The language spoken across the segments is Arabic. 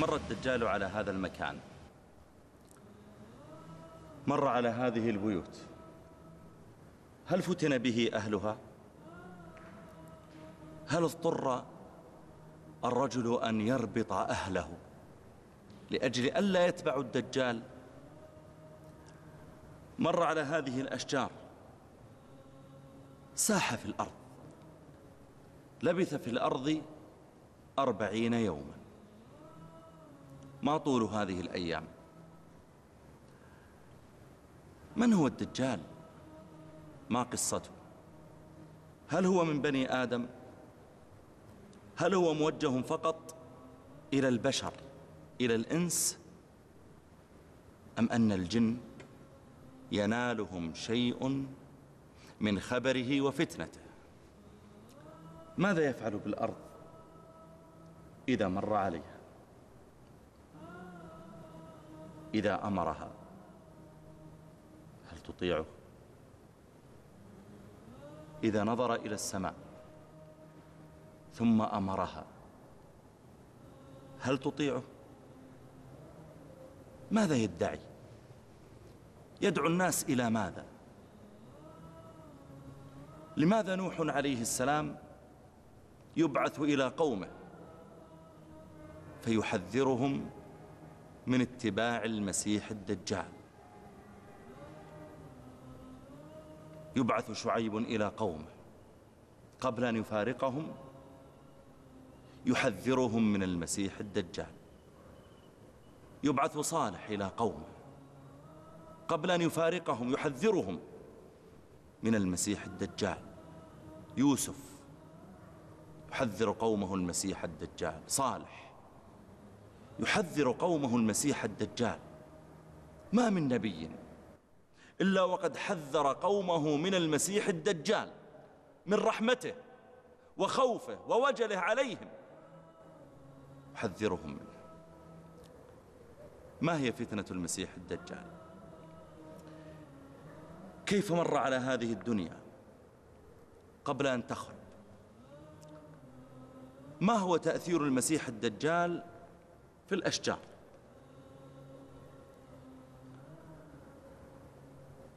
مر الدجال على هذا المكان. مر على هذه البيوت. هل فتن به أهلها؟ هل اضطر الرجل أن يربط أهله لأجل ألا يتبع الدجال؟ مر على هذه الأشجار. ساح في الأرض. لبث في الأرض أربعين يوما. ما طول هذه الأيام. من هو الدجال؟ ما قصته. هل هو من بني آدم؟ هل هو موجه فقط إلى البشر إلى الإنس؟ أم أن الجن ينالهم شيء من خبره وفتنته؟ ماذا يفعل بالأرض إذا مر عليها؟ إذا أمرها. هل تطيعه؟ إذا نظر إلى السماء ثم أمرها هل تطيعه؟ ماذا يدعي؟ يدعو الناس إلى ماذا؟ لماذا نوح عليه السلام يبعث إلى قومه فيحذرهم من اتباع المسيح الدجال. يبعث شعيب إلى قومه قبل أن يفارقهم يحذرهم من المسيح الدجال. يبعث صالح إلى قومه قبل أن يفارقهم يحذرهم من المسيح الدجال. يوسف يحذر قومه المسيح الدجال. صالح يحذر قومه المسيح الدجال. ما من نبي إلا وقد حذر قومه من المسيح الدجال من رحمته وخوفه ووجله عليهم. يحذرهم منه. ما هي فتنة المسيح الدجال؟ كيف مر على هذه الدنيا قبل أن تخرب؟ ما هو تأثير المسيح الدجال في الأشجار.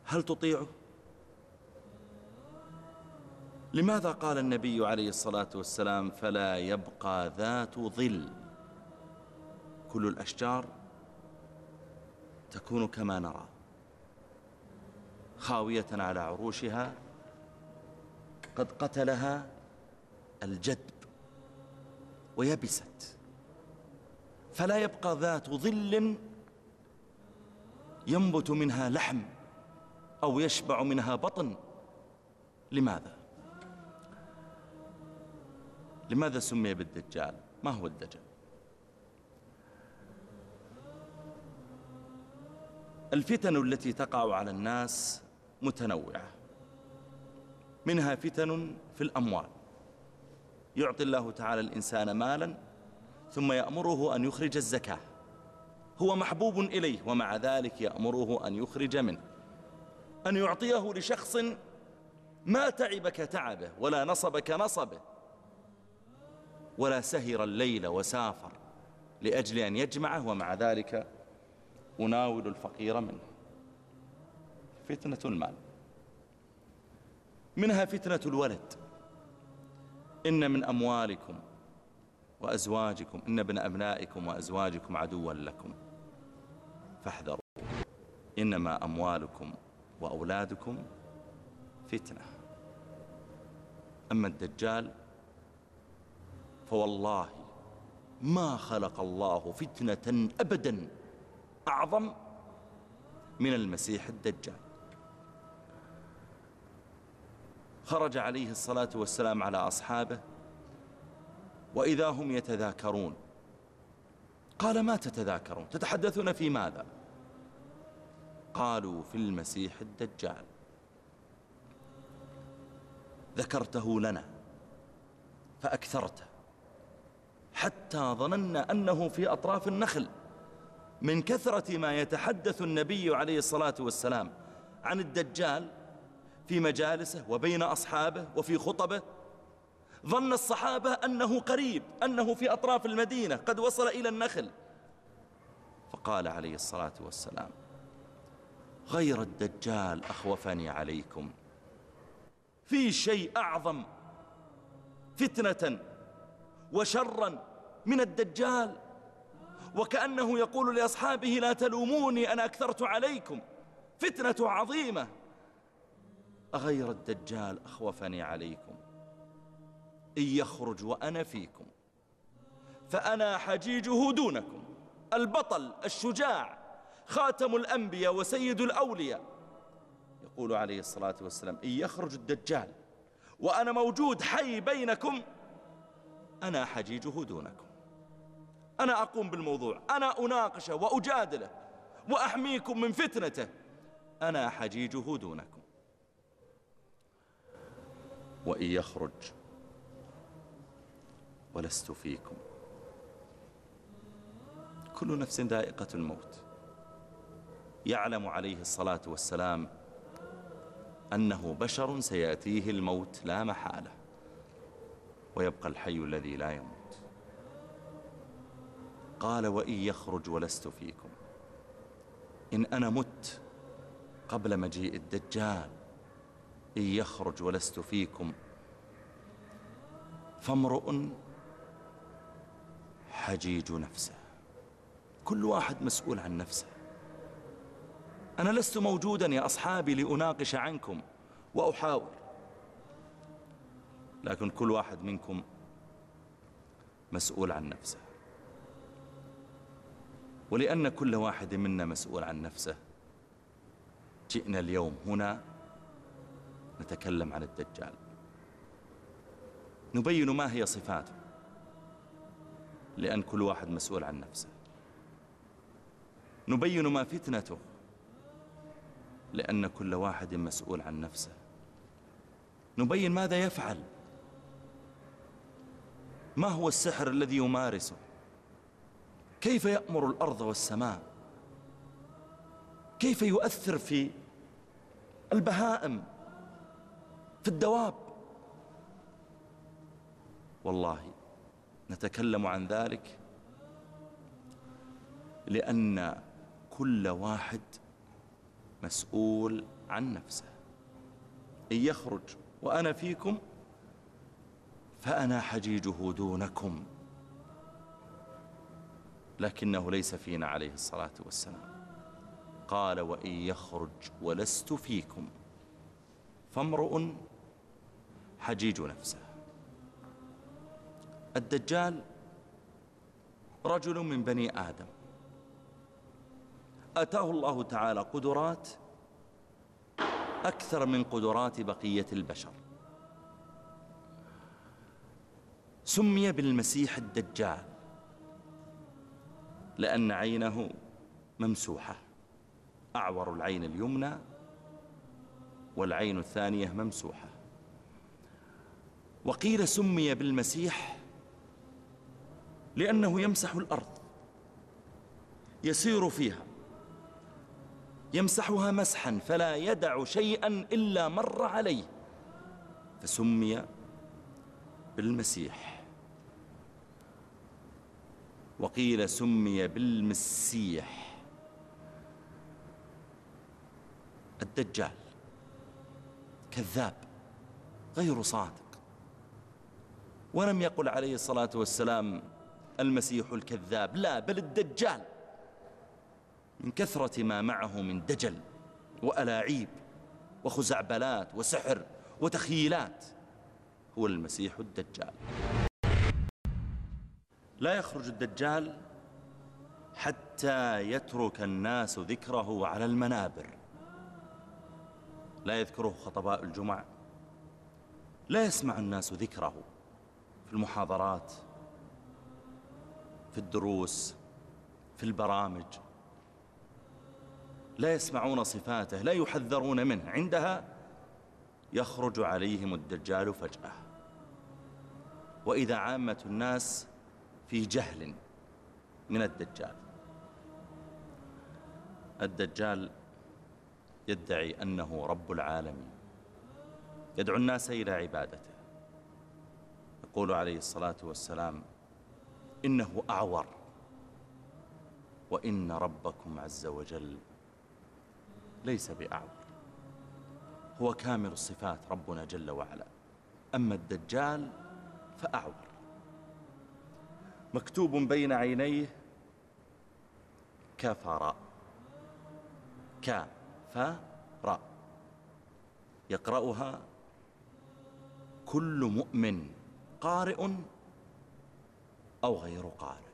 هل تطيعه لماذا قال النبي عليه الصلاة والسلام فلا يبقى ذات ظل؟ كل الأشجار تكون كما نرى خاوية على عروشها قد قتلها الجدب ويبست. فلا يبقى ذات ظل ينبت منها لحم أو يشبع منها بطن لماذا؟ لماذا سمي بالدجال؟ ما هو الدجال؟ الفتن التي تقع على الناس متنوعة منها فتن في الأموال يعطي الله تعالى الإنسان مالا ثم يأمره أن يخرج الزكاة. هو محبوب إليه ومع ذلك يأمره أن يخرج منه. أن يعطيه لشخص ما تعب كتعبه ولا نصب كنصبه ولا سهر الليل وسافر لأجل أن يجمعه ومع ذلك أناول الفقير منه. فتنة المال. منها فتنة الولد. إن من أموالكم وأزواجكم إن ابن أبنائكم وأزواجكم عدوا لكم. فاحذروا. إنما أموالكم وأولادكم فتنة. أما الدجال فوالله ما خلق الله فتنة أبدا أعظم من المسيح الدجال. خرج عليه الصلاة والسلام على أصحابه وإذا هم يتذاكرون. قال ما تتذاكرون؟ تتحدثون في ماذا؟ قالوا في المسيح الدجال. ذكرته لنا فأكثرته حتى ظننا أنه في أطراف النخل من كثرة ما يتحدث النبي عليه الصلاة والسلام عن الدجال في مجالسه وبين أصحابه وفي خطبه ظن الصحابة أنه قريب أنه في أطراف المدينة قد وصل إلى النخل. فقال عليه الصلاة والسلام غير الدجال أخوفني عليكم. في شيء أعظم فتنة وشرا من الدجال. وكأنه يقول لأصحابه لا تلوموني أنا أكثرت عليكم. فتنة عظيمة. أغير الدجال أخوفني عليكم. إن يخرج وأنا فيكم فأنا حجيجه دونكم البطل الشجاع خاتم الأنبياء وسيد الأولياء. يقول عليه الصلاة والسلام إن يخرج الدجال وأنا موجود حي بينكم أنا حجيجه دونكم أنا أقوم بالموضوع أنا أناقشه وأجادله وأحميكم من فتنته أنا حجيجه دونكم وإن يخرج ولست فيكم. كل نفس ذائقة الموت. يعلم عليه الصلاة والسلام أنه بشر سيأتيه الموت لا محالة ويبقى الحي الذي لا يموت. قال وإن يخرج ولست فيكم. إن أنا مت قبل مجيء الدجال إن يخرج ولست فيكم فامرؤ حجيج نفسه. كل واحد مسؤول عن نفسه. أنا لست موجودا يا أصحابي لأناقش عنكم وأحاور لكن كل واحد منكم مسؤول عن نفسه. ولأن كل واحد منا مسؤول عن نفسه. جئنا اليوم هنا نتكلم عن الدجال. نبين ما هي صفاته. لأن كل واحد مسؤول عن نفسه. نبين ما فتنته لأن كل واحد مسؤول عن نفسه. نبين ماذا يفعل. ما هو السحر الذي يمارسه؟ كيف يأمر الأرض والسماء؟ كيف يؤثر في البهائم في الدواب؟ والله نتكلم عن ذلك لأن كل واحد مسؤول عن نفسه. إن يخرج وأنا فيكم فأنا حجيجه دونكم. لكنه ليس فينا عليه الصلاة والسلام. قال وإن يخرج ولست فيكم. فامرؤ حجيج نفسه. الدجال رجل من بني آدم. أتاه الله تعالى قدرات أكثر من قدرات بقية البشر. سمي بالمسيح الدجال لأن عينه ممسوحة. أعور العين اليمنى والعين الثانية ممسوحة. وقيل سمي بالمسيح لأنه يمسح الأرض. يسير فيها. يمسحها مسحا فلا يدع شيئا إلا مر عليه. فسمي بالمسيح. وقيل سمي بالمسيح. الدجال. كذاب. غير صادق. ولم يقل عليه الصلاة والسلام المسيح الكذاب. لا بل الدجال. من كثرة ما معه من دجل وألاعيب وخزعبلات وسحر وتخيلات هو المسيح الدجال. لا يخرج الدجال حتى يترك الناس ذكره على المنابر. لا يذكره خطباء الجمع لا يسمع الناس ذكره في المحاضرات. في الدروس في البرامج. لا يسمعون صفاته لا يحذرون منه. عندها يخرج عليهم الدجال فجأة. وإذا عامة الناس في جهل من الدجال. الدجال يدعي أنه رب العالمين. يدعو الناس إلى عبادته. يقول عليه الصلاة والسلام إنه أعور. وإن ربكم عز وجل ليس بأعور. هو كامل الصفات ربنا جل وعلا. أما الدجال فأعور. مكتوب بين عينيه كفر. كفر. يقرأها كل مؤمن قارئ أو غير قارئ.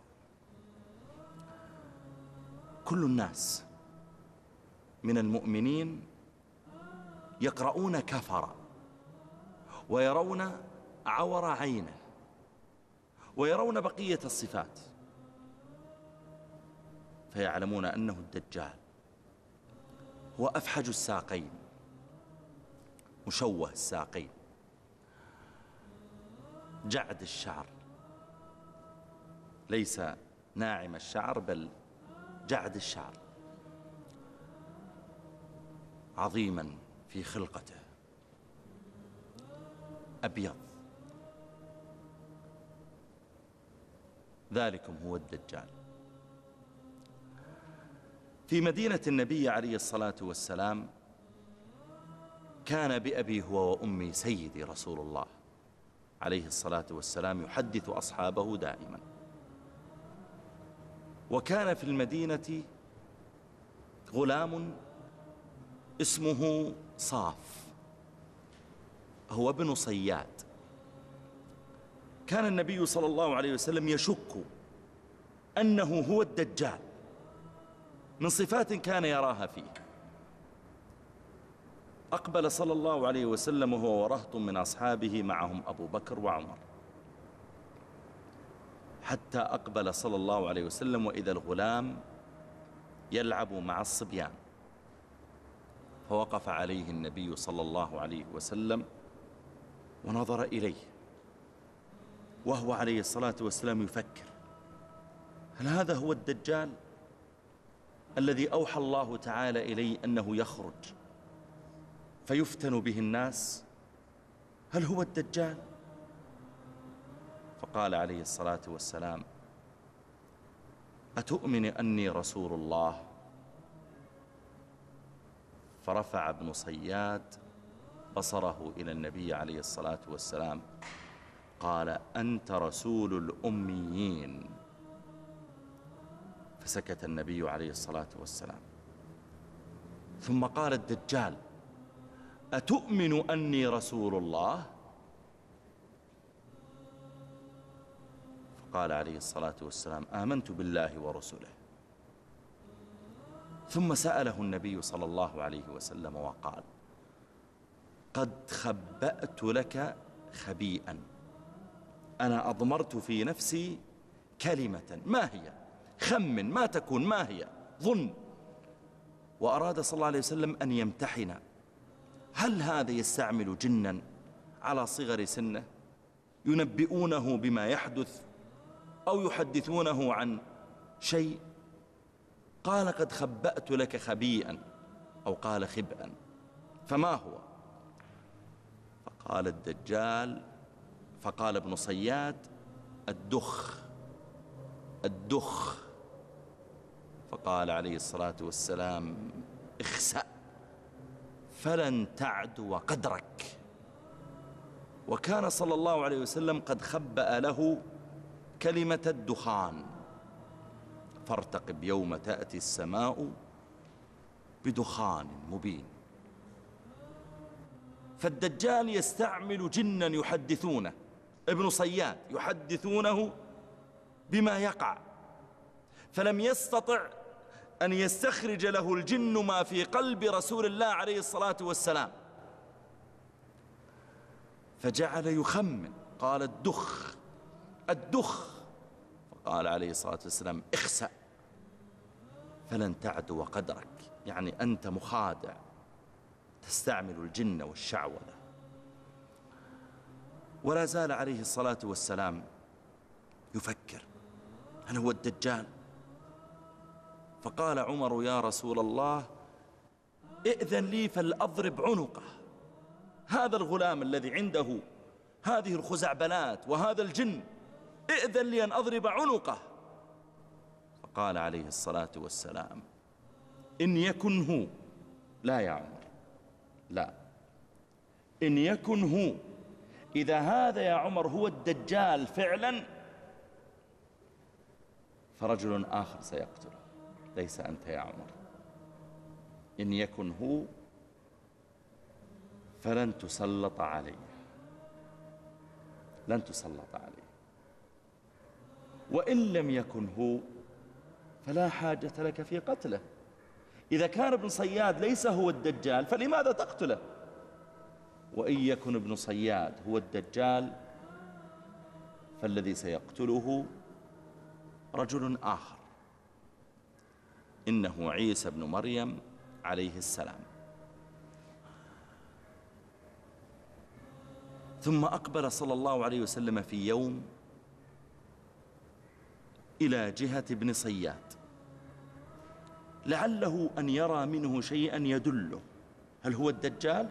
كل الناس من المؤمنين يقرؤون كفر ويرون عور عينه ويرون بقية الصفات فيعلمون أنه الدجال هو أفحج الساقين مشوه الساقين جعد الشعر. ليس ناعم الشعر بل جعد الشعر. عظيما في خلقته. أبيض. ذلكم هو الدجال. في مدينة النبي عليه الصلاة والسلام كان بأبي هو وأمي سيدي رسول الله عليه الصلاة والسلام يحدث أصحابه دائما. وكان في المدينة غلام اسمه صاف. هو ابن صياد. كان النبي صلى الله عليه وسلم يشك أنه هو الدجال. من صفات كان يراها فيه. أقبل صلى الله عليه وسلم وهو ورهط من أصحابه معهم أبو بكر وعمر. حتى أقبل صلى الله عليه وسلم وإذا الغلام يلعب مع الصبيان فوقف عليه النبي صلى الله عليه وسلم ونظر إليه وهو عليه الصلاة والسلام يفكر هل هذا هو الدجال الذي أوحى الله تعالى إليه أنه يخرج فيفتن به الناس؟ هل هو الدجال؟ فقال عليه الصلاة والسلام أتؤمن أني رسول الله؟ فرفع ابن صياد بصره إلى النبي عليه الصلاة والسلام قال أنت رسول الأميين. فسكت النبي عليه الصلاة والسلام. ثم قال الدجال أتؤمن أني رسول الله؟ فقال عليه الصلاة والسلام آمنت بالله ورسله. ثم سأله النبي صلى الله عليه وسلم وقال قد خبأت لك خبيئا. أنا أضمرت في نفسي كلمة. ما هي؟ خمن ما تكون ما هي؟ ظن. وأراد صلى الله عليه وسلم أن يمتحن. هل هذا يستعمل جنا على صغر سنه؟ ينبئونه بما يحدث؟ أو يحدثونه عن شيء. قال قد خبأت لك خبيئا أو قال خبئا. فما هو؟ فقال الدجال فقال ابن صياد الدخ الدخ. فقال عليه الصلاة والسلام اخسأ فلن تعدو قدرك وكان صلى الله عليه وسلم قد خبأ له كلمة الدخان. فارتقب يوم تأتي السماء بدخان مبين. فالدجال يستعمل جنا يحدثونه ابن صياد يحدثونه بما يقع. فلم يستطع أن يستخرج له الجن ما في قلب رسول الله عليه الصلاة والسلام. فجعل يخمن قال الدخ الدخ. فقال عليه الصلاة والسلام اخسأ فلن تعدو قدرك. يعني أنت مخادع تستعمل الجن والشعوذة. ولا زال عليه الصلاة والسلام يفكر هل هو الدجال؟ فقال عمر يا رسول الله إئذن لي فلأضرب عنقه. هذا الغلام الذي عنده هذه الخزعبلات وهذا الجن ائذن لي أن أضرب عنقه. فقال عليه الصلاة والسلام إن يكن هو لا يا عمر لا. إن يكن هو إذا هذا يا عمر هو الدجال فعلا فرجل آخر سيقتله. ليس أنت يا عمر. إن يكن هو فلن تسلط عليه لن تسلط عليه وإن لم يكن هو فلا حاجة لك في قتله. إذا كان ابن صياد ليس هو الدجال فلماذا تقتله؟ وإن يكن ابن صياد هو الدجال فالذي سيقتله رجل آخر. إنه عيسى بن مريم عليه السلام. ثم أقبل صلى الله عليه وسلم في يوم إلى جهة ابن صياد. لعله أن يرى منه شيئا يدله. هل هو الدجال؟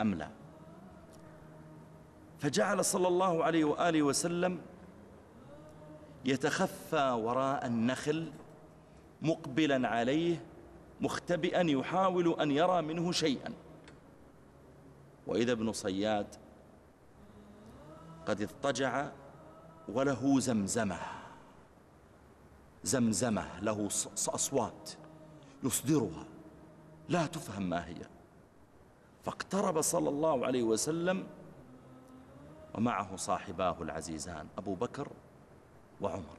أم لا؟ فجعل صلى الله عليه وآله وسلم يتخفى وراء النخل مقبلا عليه مختبئا يحاول أن يرى منه شيئا. وإذا ابن صياد قد اضطجع وله زمزمة. زمزمة له أصوات يصدرها. لا تفهم ما هي. فاقترب صلى الله عليه وسلم ومعه صاحباه العزيزان أبو بكر وعمر.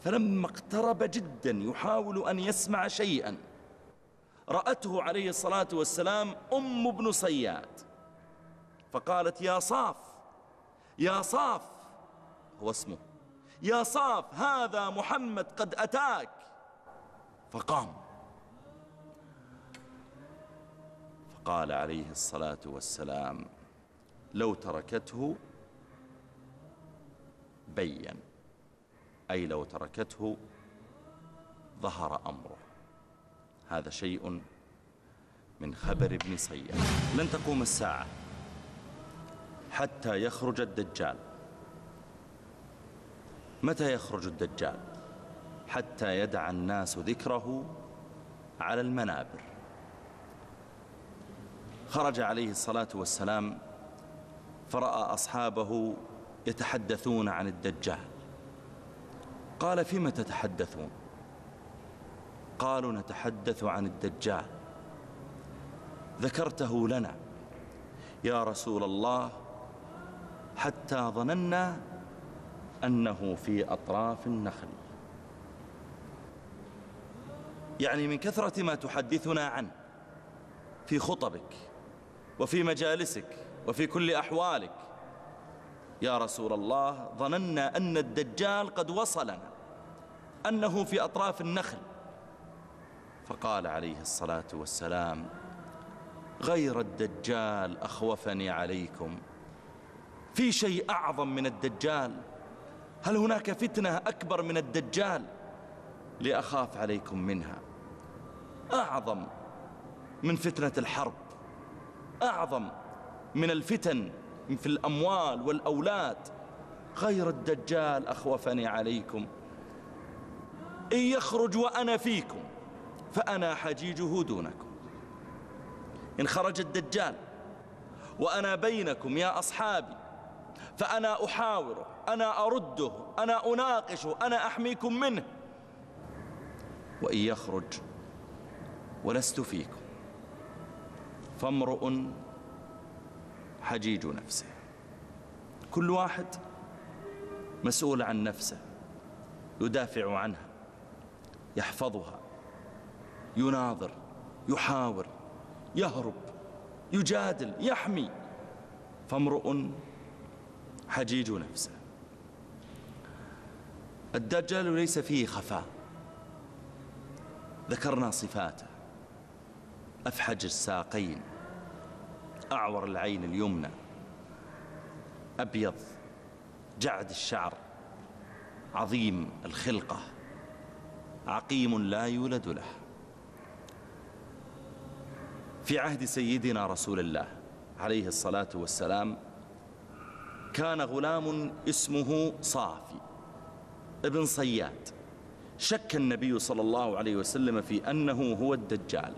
فلما اقترب جدا يحاول أن يسمع شيئا. رأته عليه الصلاة والسلام أم ابن صياد. فقالت يا صاف يا صاف هو اسمه. يا صاف هذا محمد قد أتاك. فقام. فقال عليه الصلاة والسلام لو تركته بين أي لو تركته ظهر أمره. هذا شيء من خبر ابن صياد لن تقوم الساعة حتى يخرج الدجال. متى يخرج الدجال حتى يدع الناس ذكره على المنابر؟ خرج عليه الصلاة والسلام فرأى أصحابه يتحدثون عن الدجال. قال فيما تتحدثون؟ قالوا نتحدث عن الدجال. ذكرته لنا يا رسول الله حتى ظننا أنه في أطراف النخل. يعني من كثرة ما تحدثنا عنه في خطبك وفي مجالسك وفي كل أحوالك. يا رسول الله ظننا أن الدجال قد وصلنا أنه في أطراف النخل. فقال عليه الصلاة والسلام غير الدجال أخوفني عليكم. في شيء أعظم من الدجال؟ هل هناك فتنة أكبر من الدجال؟ لأخاف عليكم منها. أعظم من فتنة الحرب. أعظم من الفتن في الأموال والأولاد. غير الدجال أخوفني عليكم. إن يخرج وأنا فيكم فأنا حجيجه دونكم إن خرج الدجال وأنا بينكم يا أصحابي فأنا أحاوره. أنا أرده أنا أناقشه أنا أحميكم منه. وإن يخرج ولست فيكم. فامرؤ حجيج نفسه. كل واحد مسؤول عن نفسه يدافع عنها يحفظها يناظر يحاور يهرب يجادل يحمي. فامرؤ حجيج نفسه. الدجال ليس فيه خفاء. ذكرنا صفاته. أفحج الساقين. أعور العين اليمنى. أبيض جعد الشعر. عظيم الخلقة. عقيم لا يولد له. في عهد سيدنا رسول الله عليه الصلاة والسلام كان غلام اسمه صافي. ابن صياد. شك النبي صلى الله عليه وسلم في أنه هو الدجال.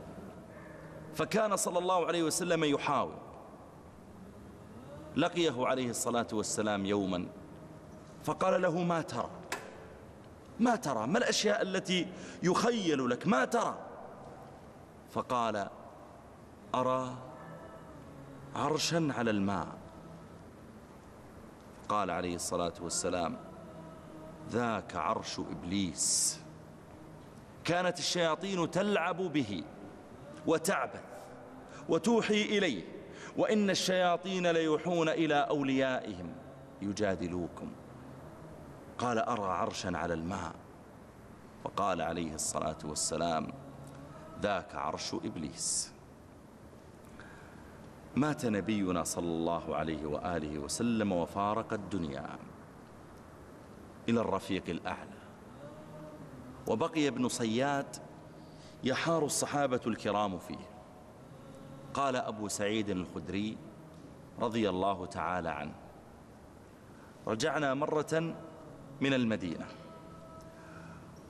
فكان صلى الله عليه وسلم يحاول. لقيه عليه الصلاة والسلام يوما. فقال له ما ترى؟ ما ترى؟ ما الأشياء التي يخيل لك؟ ما ترى؟ فقال أرى عرشا على الماء. قال عليه الصلاة والسلام ذاك عرش إبليس. كانت الشياطين تلعب به وتعبث وتوحي إليه وإن الشياطين ليوحون إلى أوليائهم يجادلوكم. قال أرى عرشا على الماء؟ وقال عليه الصلاة والسلام ذاك عرش إبليس. مات نبينا صلى الله عليه وآله وسلم وفارق الدنيا. إلى الرفيق الأعلى. وبقي ابن صياد يحار الصحابة الكرام فيه. قال أبو سعيد الخدري رضي الله تعالى عنه رجعنا مرة من المدينة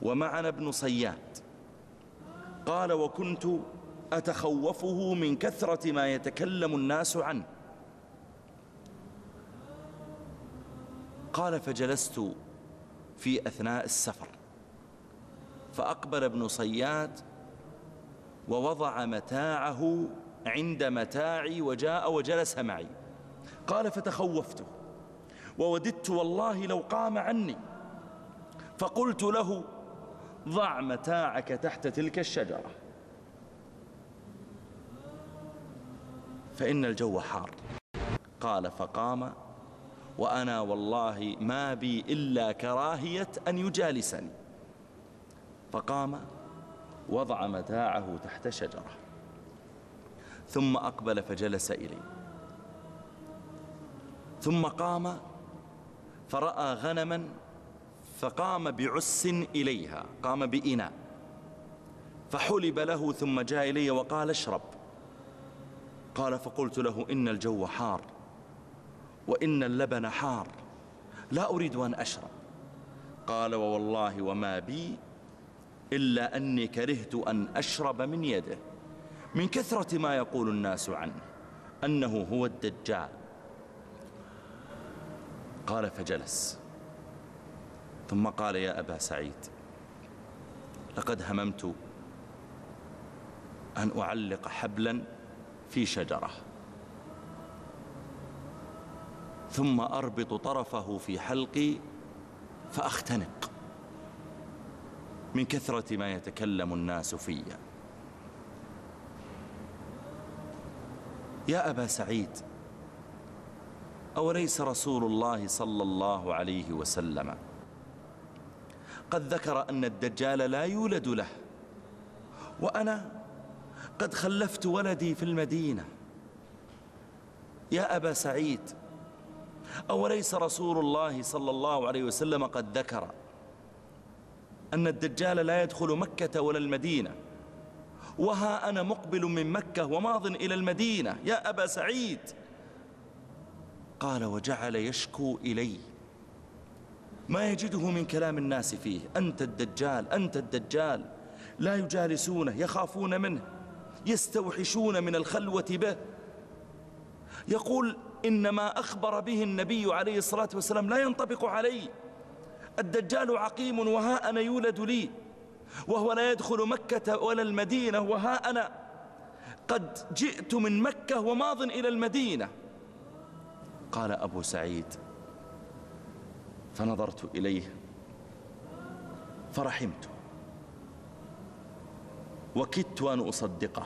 ومعنا ابن صياد. قال وكنت أتخوفه من كثرة ما يتكلم الناس عنه. قال فجلست في أثناء السفر. فأقبل ابن صياد ووضع متاعه عند متاعي وجاء وجلس معي. قال فتخوفته ووددت والله لو قام عني. فقلت له ضع متاعك تحت تلك الشجرة. فإن الجو حار. قال فقام وأنا والله ما بي إلا كراهية أن يجالسني. فقام وضع متاعه تحت شجرة. ثم أقبل فجلس إلي. ثم قام فرأى غنما فقام بعس إليها قام بإناء. فحلب له ثم جاء إلي وقال اشرب. قال فقلت له إن الجو حار. وإن اللبن حار. لا أريد أن أشرب. قال ووالله وما بي إلا أني كرهت أن أشرب من يده. من كثرة ما يقول الناس عنه أنه هو الدجال. قال فجلس. ثم قال يا أبا سعيد لقد هممت أن أعلق حبلا في شجرة. ثم أربط طرفه في حلقي فأختنق. من كثرة ما يتكلم الناس في يا أبا سعيد أوليس رسول الله صلى الله عليه وسلم؟ قد ذكر أن الدجال لا يولد له وأنا قد خلفت ولدي في المدينة. يا أبا سعيد أوليس رسول الله صلى الله عليه وسلم قد ذكر أن الدجال لا يدخل مكة ولا المدينة؟ وها أنا مقبل من مكة وماض إلى المدينة يا أبا سعيد. قال وجعل يشكو إلي. ما يجده من كلام الناس فيه أنت الدجال أنت الدجال. لا يجالسونه يخافون منه يستوحشون من الخلوة به. يقول إنما أخبر به النبي عليه الصلاة والسلام لا ينطبق علي. الدجال عقيم وها أنا يولد لي وهو لا يدخل مكة ولا المدينة وها أنا. قد جئت من مكة وماض إلى المدينة. قال أبو سعيد فنظرت إليه فرحمت. وكدت أن أصدقه.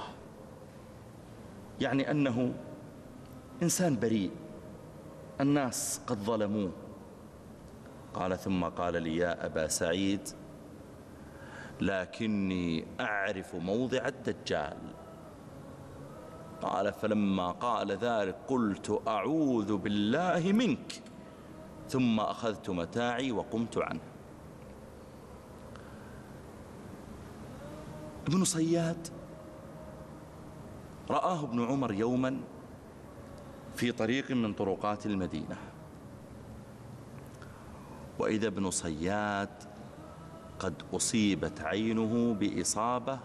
يعني أنه إنسان بريء. الناس قد ظلموه. قال ثم قال لي يا أبا سعيد لكني أعرف موضع الدجال. قال فلما قال ذلك قلت أعوذ بالله منك. ثم أخذت متاعي وقمت عنه. ابن صياد رآه ابن عمر يوما في طريق من طرقات المدينة. وإذا ابن صياد قد أصيبت عينه بإصابة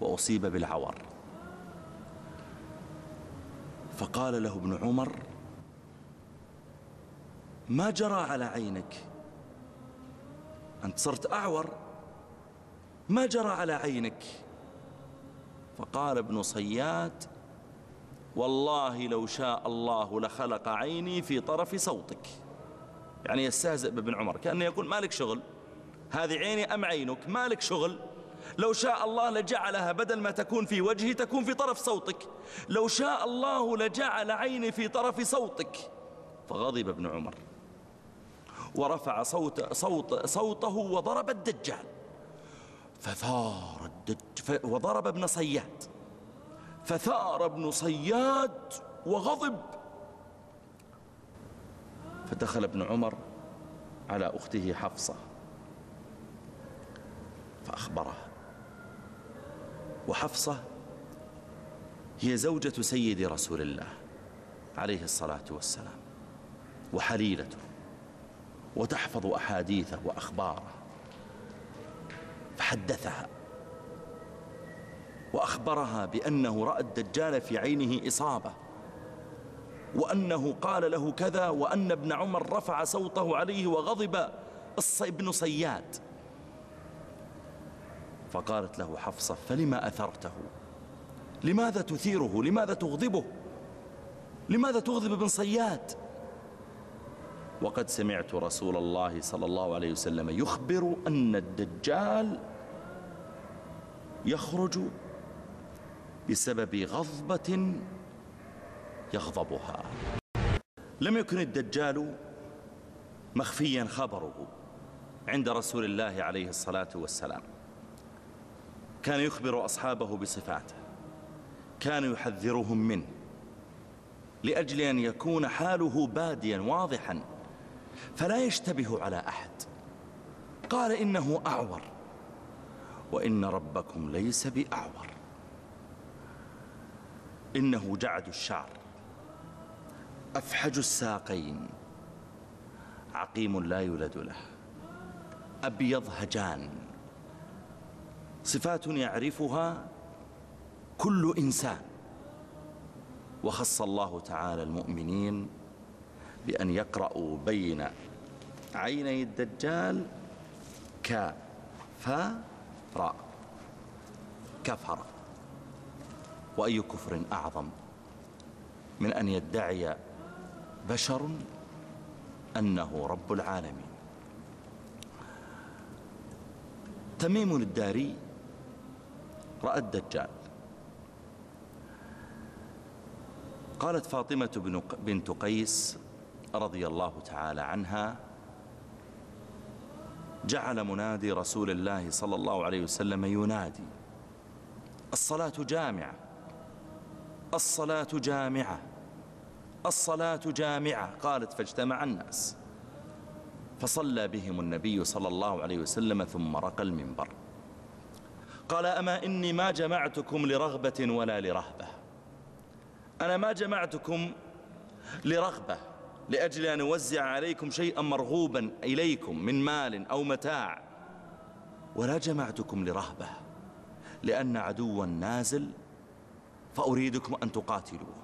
وأصيب بالعور. فقال له ابن عمر ما جرى على عينك؟ أنت صرت أعور. ما جرى على عينك؟ فقال ابن صياد والله لو شاء الله لخلق عيني في طرف صوتك. يعني يستهزئ بابن عمر كأنه يقول مالك شغل؟ هذه عيني أم عينك؟ مالك شغل؟ لو شاء الله لجعلها بدل ما تكون في وجهي تكون في طرف صوتك. لو شاء الله لجعل عيني في طرف صوتك. فغضب ابن عمر. ورفع صوت صوت صوته وضرب الدجال. فثار الدج وضرب ابن صياد. فثار ابن صياد وغضب. فدخل ابن عمر على أخته حفصة فأخبرها وحفصة هي زوجة سيد رسول الله عليه الصلاة والسلام وحليلته وتحفظ أحاديثه وأخباره فحدثها. وأخبرها بأنه رأى الدجال في عينه إصابة وأنه قال له كذا وأن ابن عمر رفع صوته عليه وغضب ابن صياد. فقالت له حفصة فلما أثرته؟ لماذا تثيره؟ لماذا تغضبه؟ لماذا تغضب ابن صياد؟ وقد سمعت رسول الله صلى الله عليه وسلم يخبر أن الدجال يخرج بسبب غضبة يغضبها. لم يكن الدجال مخفيا خبره عند رسول الله عليه الصلاة والسلام. كان يخبر أصحابه بصفاته. كان يحذرهم منه. لأجل أن يكون حاله باديا واضحا. فلا يشتبه على أحد. قال إنه أعور. وإن ربكم ليس بأعور. إنه جعد الشعر. أفحج الساقين. عقيم لا يولد له. أبيض هجان. صفات يعرفها كل إنسان. وخص الله تعالى المؤمنين بأن يقرأوا بين عيني الدجال كفر كفر. وأي كفر أعظم من أن يدعي بشر أنه رب العالمين. تميم الداري رأى الدجال. قالت فاطمة بنت قيس رضي الله تعالى عنها جعل منادي رسول الله صلى الله عليه وسلم ينادي. الصلاة جامعة. الصلاة جامعة. الصلاة جامعة. قالت فاجتمع الناس. فصلى بهم النبي صلى الله عليه وسلم ثم رقى المنبر. قال أما إني ما جمعتكم لرغبة ولا لرهبة. أنا ما جمعتكم لرغبة لأجل أن أوزع عليكم شيئا مرغوبا إليكم من مال أو متاع. ولا جمعتكم لرهبة لأن عدوا نازل فأريدكم أن تقاتلوه.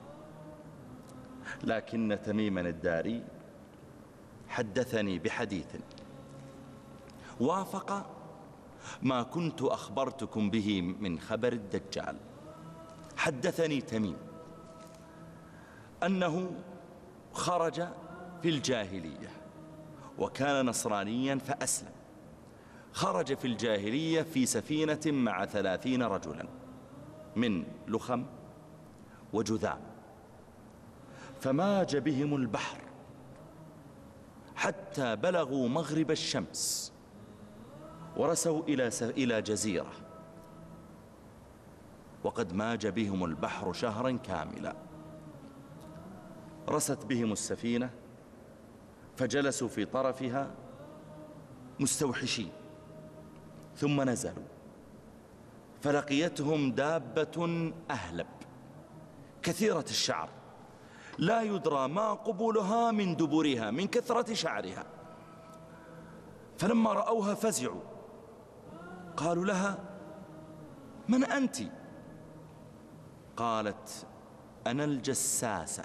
لكن تميما الداري حدثني بحديث. وافق ما كنت أخبرتكم به من خبر الدجال. حدثني تميم أنه خرج في الجاهلية وكان نصرانيا فأسلم. خرج في الجاهلية في سفينة مع ثلاثين رجلا من لخم وجذام. فماج بهم البحر حتى بلغوا مغرب الشمس ورسوا إلى, إلى جزيرة. وقد ماج بهم البحر شهرا كاملا. رست بهم السفينة فجلسوا في طرفها مستوحشين. ثم نزلوا. فلقيتهم دابة أهلب. كثيرة الشعر. لا يدرى ما قبولها من دبرها من كثرة شعرها. فلما رأوها فزعوا. قالوا لها من أنت؟ قالت أنا الجساسة.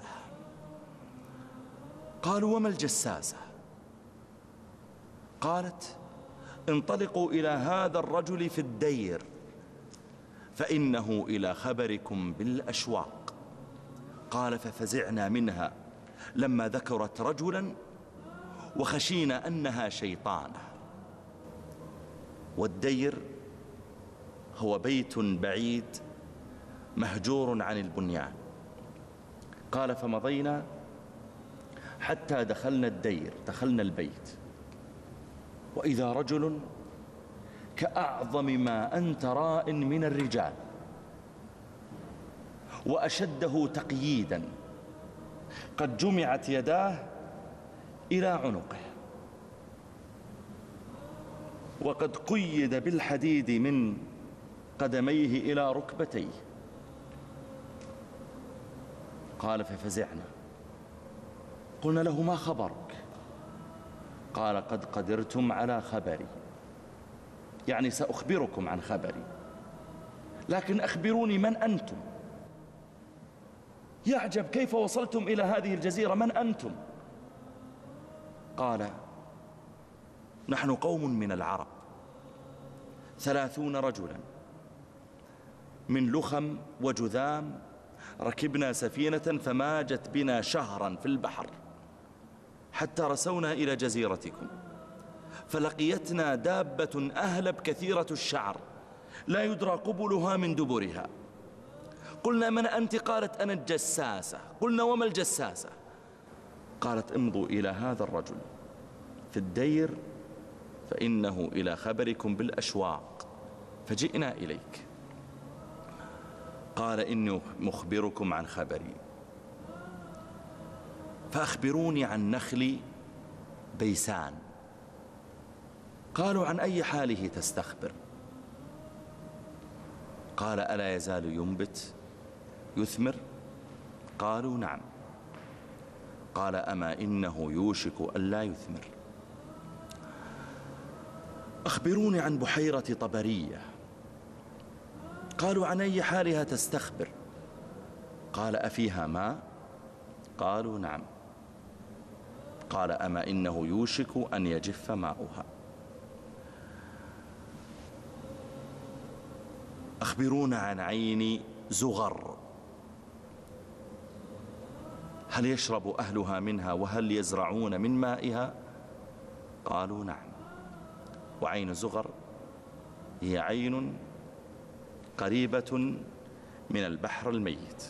قالوا وما الجساسة؟ قالت انطلقوا إلى هذا الرجل في الدير فإنه إلى خبركم بالأشواق. قال ففزعنا منها. لما ذكرت رجلا وخشينا أنها شيطانة. والدير هو بيت بعيد مهجور عن البنيان. قال فمضينا حتى دخلنا الدير دخلنا البيت. وإذا رجل كأعظم ما أنت راء من الرجال. وأشده تقييدا. قد جمعت يداه إلى عنقه. وقد قيد بالحديد من قدميه إلى ركبتيه. قال ففزعنا. قلنا له ما خبرك؟ قال قد قدرتم على خبري. يعني سأخبركم عن خبري. لكن أخبروني من أنتم؟ يعجب كيف وصلتم إلى هذه الجزيرة؟ من أنتم؟ قال نحن قوم من العرب ثلاثون رجلا من لخم وجذام ركبنا سفينة فماجت بنا شهرا في البحر حتى رسونا إلى جزيرتكم فلقيتنا دابة أهلب كثيرة الشعر لا يدرى قبلها من دبرها. قلنا من أنت؟ قالت أنا الجساسة. قلنا وما الجساسة؟ قالت امضوا إلى هذا الرجل في الدير فإنه إلى خبركم بالأشواق فجئنا إليك. قال إني مخبركم عن خبري. فأخبروني عن نخل بيسان. قالوا عن أي حاله تستخبر؟ قال ألا يزال ينبت؟ يثمر؟ قالوا نعم. قال أما إنه يوشك ألا يثمر. أخبروني عن بحيرة طبرية. قالوا عن أي حالها تستخبر؟ قال أفيها ماء قالوا نعم. قال أما إنه يوشك أن يجف ماؤها. أخبرونا عن عين زغر. هل يشرب أهلها منها وهل يزرعون من مائها؟ قالوا نعم. وعين زغر هي عين قريبة من البحر الميت.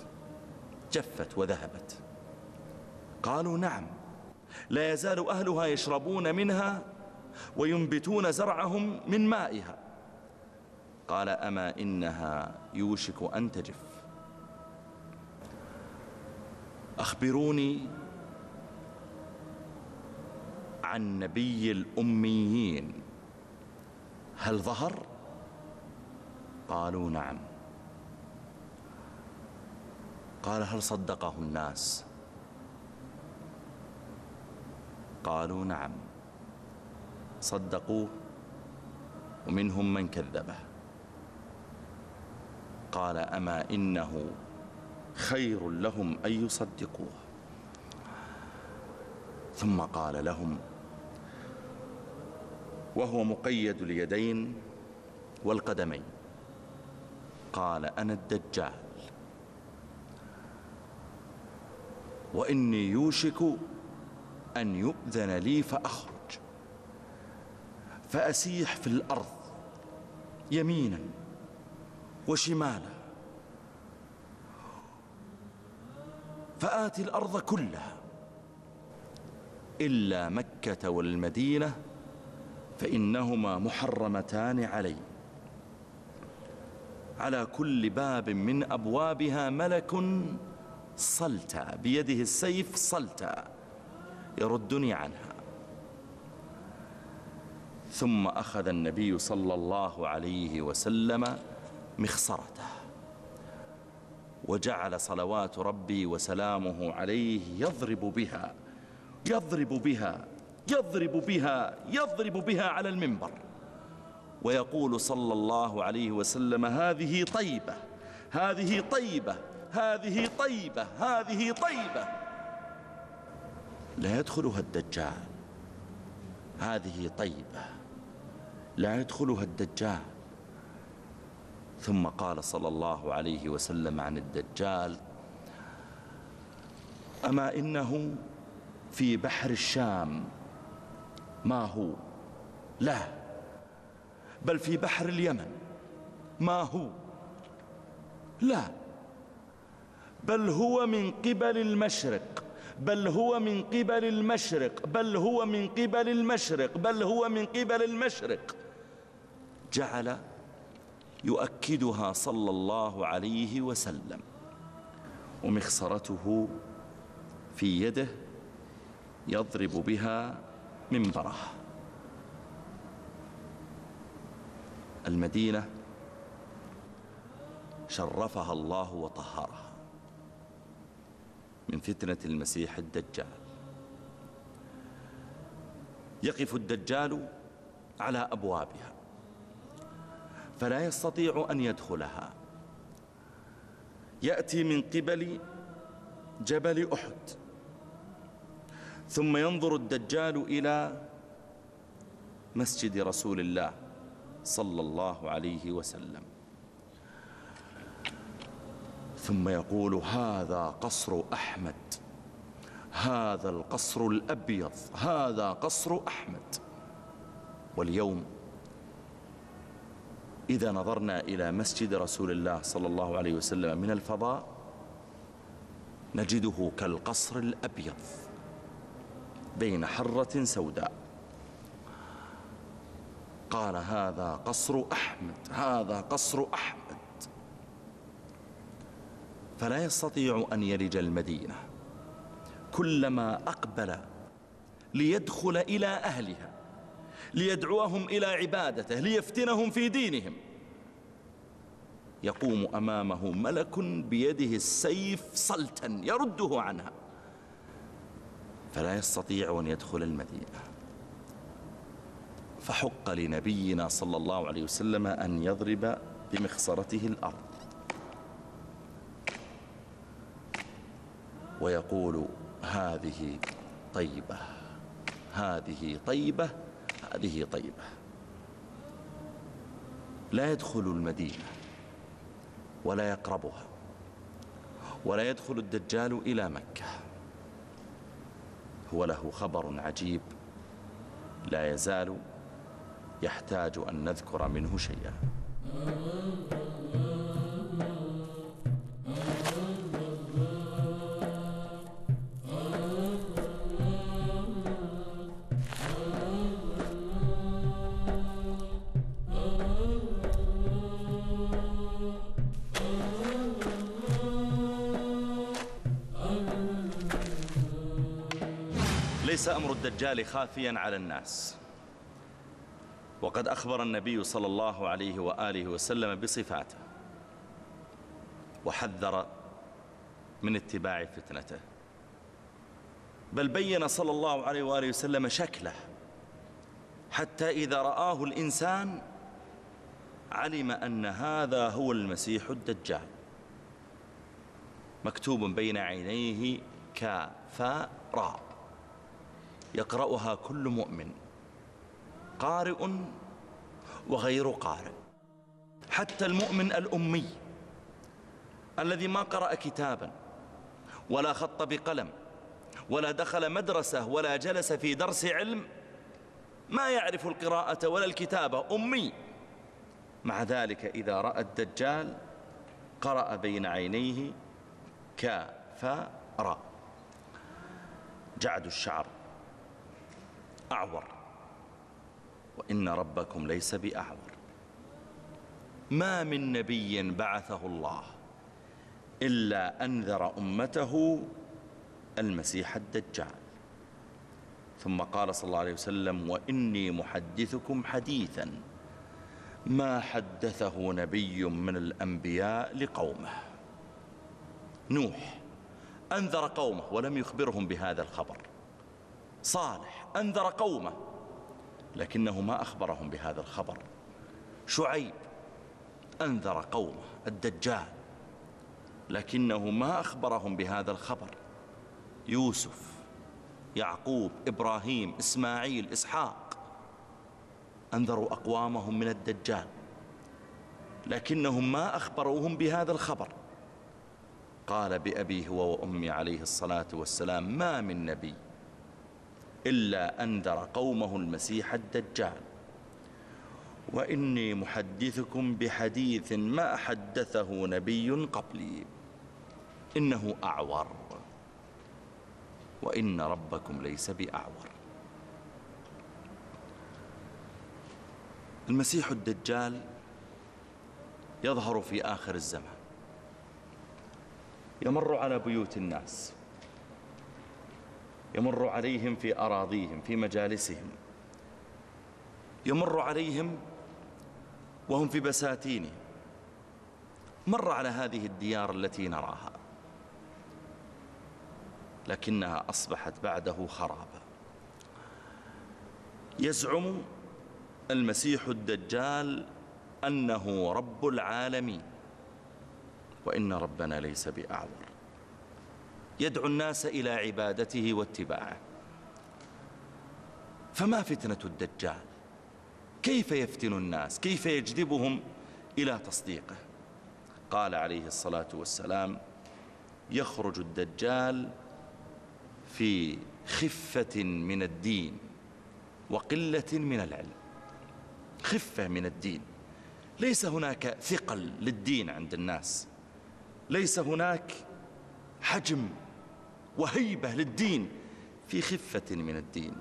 جفت وذهبت. قالوا نعم. لا يزال أهلها يشربون منها وينبتون زرعهم من مائها. قال أما إنها يوشك أن تجف. أخبروني عن نبي الأميين هل ظهر؟ قالوا نعم قال هل صدقه الناس؟ قالوا نعم صدقوه ومنهم من كذبه قال أما إنه خير لهم أن يصدقوه. ثم قال لهم وهو مقيد اليدين والقدمين. قال أنا الدجال. وإني يوشك أن يؤذن لي فأخرج. فأسيح في الأرض يمينا وشمالا. فآتي الأرض كلها إلا مكة والمدينة فإنهما محرمتان علي. على كل باب من أبوابها ملك صلتا بيده السيف صلتا يردني عنها. ثم أخذ النبي صلى الله عليه وسلم مخصرته. وجعل صلوات ربي وسلامه عليه يضرب بها يضرب بها يضرب بها يضرب بها على المنبر. ويقول صلى الله عليه وسلم هذه طيبة هذه طيبة هذه طيبة هذه طيبة. لا يدخلها الدجال هذه طيبة. لا يدخلها الدجال. ثم قال صلى الله عليه وسلم عن الدجال أما إنه في بحر الشام ما هو؟ لا بل في بحر اليمن ما هو؟ لا بل هو من قبل المشرق بل هو من قبل المشرق بل هو من قبل المشرق بل هو من قبل المشرق. جعل يؤكدها صلى الله عليه وسلم. ومخصرته في يده يضرب بها منبره. المدينة شرفها الله وطهرها من فتنة المسيح الدجال. يقف الدجال على أبوابها. فلا يستطيع أن يدخلها. يأتي من قبل جبل أحد. ثم ينظر الدجال إلى مسجد رسول الله صلى الله عليه وسلم. ثم يقول هذا قصر أحمد. هذا القصر الأبيض. هذا قصر أحمد. واليوم إذا نظرنا إلى مسجد رسول الله صلى الله عليه وسلم من الفضاء نجده كالقصر الأبيض بين حرة سوداء. قال هذا قصر أحمد هذا قصر أحمد. فلا يستطيع أن يلج المدينة كلما أقبل ليدخل إلى أهلها. ليدعوهم إلى عبادته ليفتنهم في دينهم. يقوم أمامه ملك بيده السيف صلتا يرده عنها. فلا يستطيع أن يدخل المدينة. فحق لنبينا صلى الله عليه وسلم أن يضرب بمخصرته الأرض. ويقول هذه طيبة هذه طيبة هذه طيبة. لا يدخل المدينة ولا يقربها ولا يدخل الدجال إلى مكة. هو له خبر عجيب لا يزال يحتاج أن نذكر منه شيئا. ليس أمر الدجال خافيا على الناس. وقد أخبر النبي صلى الله عليه وآله وسلم بصفاته وحذر من اتباع فتنته. بل بين صلى الله عليه وآله وسلم شكله حتى إذا رآه الإنسان علم أن هذا هو المسيح الدجال. مكتوب بين عينيه كافا يقرأها كل مؤمن قارئ وغير قارئ. حتى المؤمن الأمي الذي ما قرأ كتابا ولا خط بقلم ولا دخل مدرسة ولا جلس في درس علم ما يعرف القراءة ولا الكتابة. أمي مع ذلك إذا رأى الدجال قرأ بين عينيه كافر جعد الشعر. أعور. وإن ربكم ليس بأعور. ما من نبي بعثه الله إلا أنذر أمته المسيح الدجال. ثم قال صلى الله عليه وسلم وإني محدثكم حديثا ما حدثه نبي من الأنبياء لقومه. نوح أنذر قومه ولم يخبرهم بهذا الخبر. صالح أنذر قومه. لكنه ما أخبرهم بهذا الخبر. شعيب أنذر قومه الدجال. لكنه ما أخبرهم بهذا الخبر. يوسف يعقوب إبراهيم إسماعيل إسحاق. أنذروا أقوامهم من الدجال. لكنهم ما أخبروهم بهذا الخبر. قال بأبي هو وأمي عليه الصلاة والسلام ما من نبي إلا أنذر قومه المسيح الدجال. وإني محدثكم بحديث ما حدثه نبي قبلي. إنه أعور. وإن ربكم ليس بأعور. المسيح الدجال يظهر في آخر الزمان. يمر على بيوت الناس. يمر عليهم في أراضيهم في مجالسهم. يمر عليهم وهم في بساتينهم. مر على هذه الديار التي نراها. لكنها أصبحت بعده خرابا يزعم المسيح الدجال أنه رب العالمين وإن ربنا ليس بأعور يدعو الناس إلى عبادته واتباعه. فما فتنة الدجال؟ كيف يفتن الناس؟ كيف يجذبهم إلى تصديقه؟ قال عليه الصلاة والسلام يخرج الدجال في خفة من الدين وقلة من العلم. خفة من الدين. ليس هناك ثقل للدين عند الناس. ليس هناك حجم وهيبة للدين في خفة من الدين.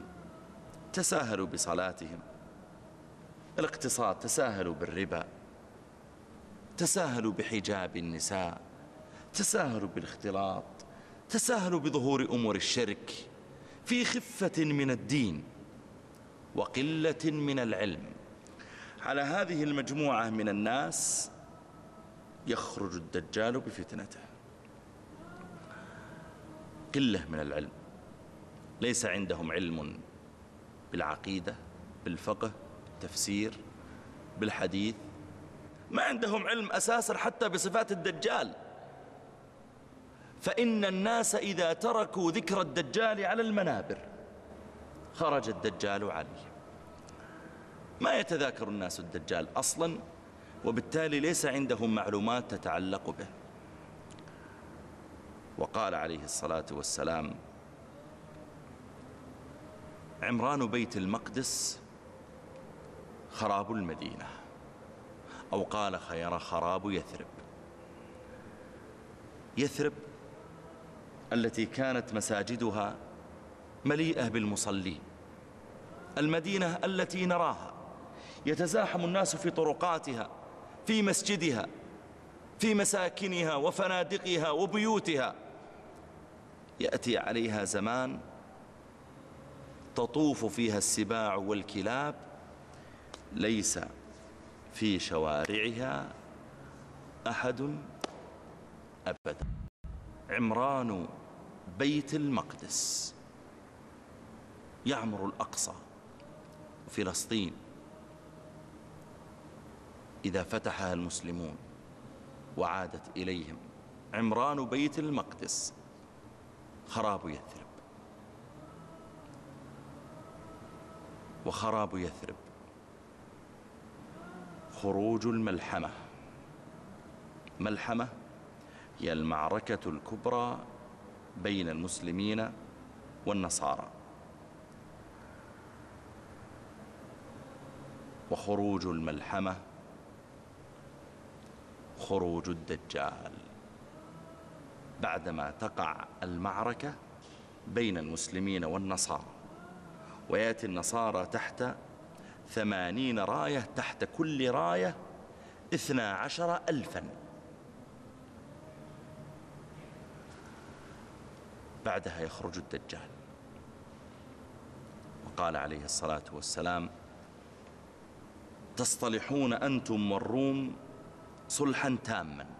تساهلوا بصلاتهم. الاقتصاد تساهلوا بالربا. تساهلوا بحجاب النساء. تساهلوا بالاختلاط. تساهلوا بظهور أمور الشرك في خفة من الدين وقلة من العلم. على هذه المجموعة من الناس يخرج الدجال بفتنته. قلة من العلم. ليس عندهم علم بالعقيدة بالفقه بالتفسير بالحديث. ما عندهم علم أساسا حتى بصفات الدجال. فإن الناس إذا تركوا ذكر الدجال على المنابر خرج الدجال عليه ما يتذاكر الناس الدجال أصلا وبالتالي ليس عندهم معلومات تتعلق به. وقال عليه الصلاة والسلام عمران بيت المقدس خراب المدينة أو قال خير خراب يثرب. يثرب التي كانت مساجدها مليئة بالمصلين المدينة التي نراها يتزاحم الناس في طرقاتها في مسجدها في مساكنها وفنادقها وبيوتها. يأتي عليها زمان تطوف فيها السباع والكلاب ليس في شوارعها أحد أبدا. عمران بيت المقدس يعمر الأقصى فلسطين. إذا فتحها المسلمون وعادت إليهم عمران بيت المقدس خراب يثرب. وخراب يثرب. خروج الملحمة. ملحمة هي المعركة الكبرى بين المسلمين والنصارى. وخروج الملحمة خروج الدجال. بعدما تقع المعركة بين المسلمين والنصارى. ويأتي النصارى تحت ثمانين راية تحت كل راية اثنا عشر ألفا. بعدها يخرج الدجال. وقال عليه الصلاة والسلام تصطلحون أنتم والروم صلحا تاما.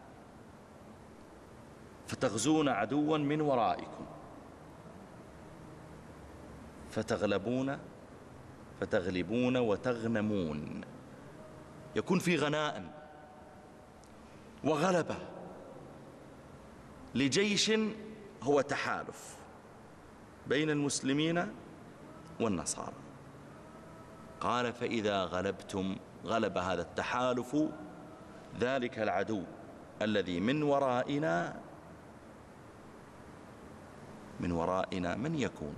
فتغزون عدوا من ورائكم. فتغلبون فتغلبون وتغنمون. يكون في غنائم وغلبة لجيش هو تحالف بين المسلمين والنصارى. قال فإذا غلبتم غلب هذا التحالف ذلك العدو الذي من ورائنا من ورائنا من يكون؟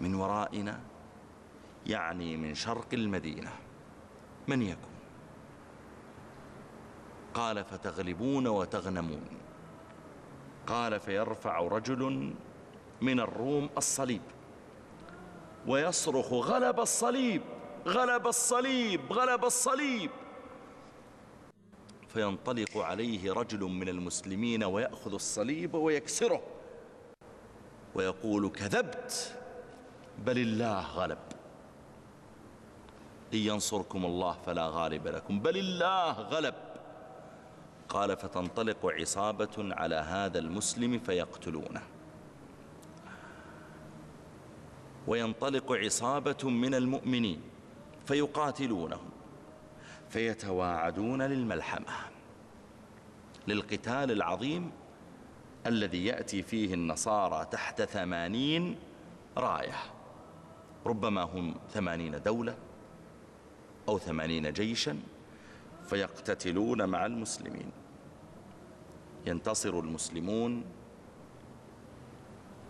من ورائنا يعني من شرق المدينة من يكون؟ قال فتغلبون وتغنمون. قال فيرفع رجل من الروم الصليب ويصرخ غلب الصليب غلب الصليب غلب الصليب. فينطلق عليه رجل من المسلمين ويأخذ الصليب ويكسره. ويقول كذبت بل الله غلب. إن ينصركم الله فلا غالب لكم بل الله غلب. قال فتنطلق عصابة على هذا المسلم فيقتلونه. وينطلق عصابة من المؤمنين فيقاتلونهم. فيتواعدون للملحمة للقتال العظيم الذي يأتي فيه النصارى تحت ثمانين راية ربما هم ثمانين دولة أو ثمانين جيشا فيقتتلون مع المسلمين. ينتصر المسلمون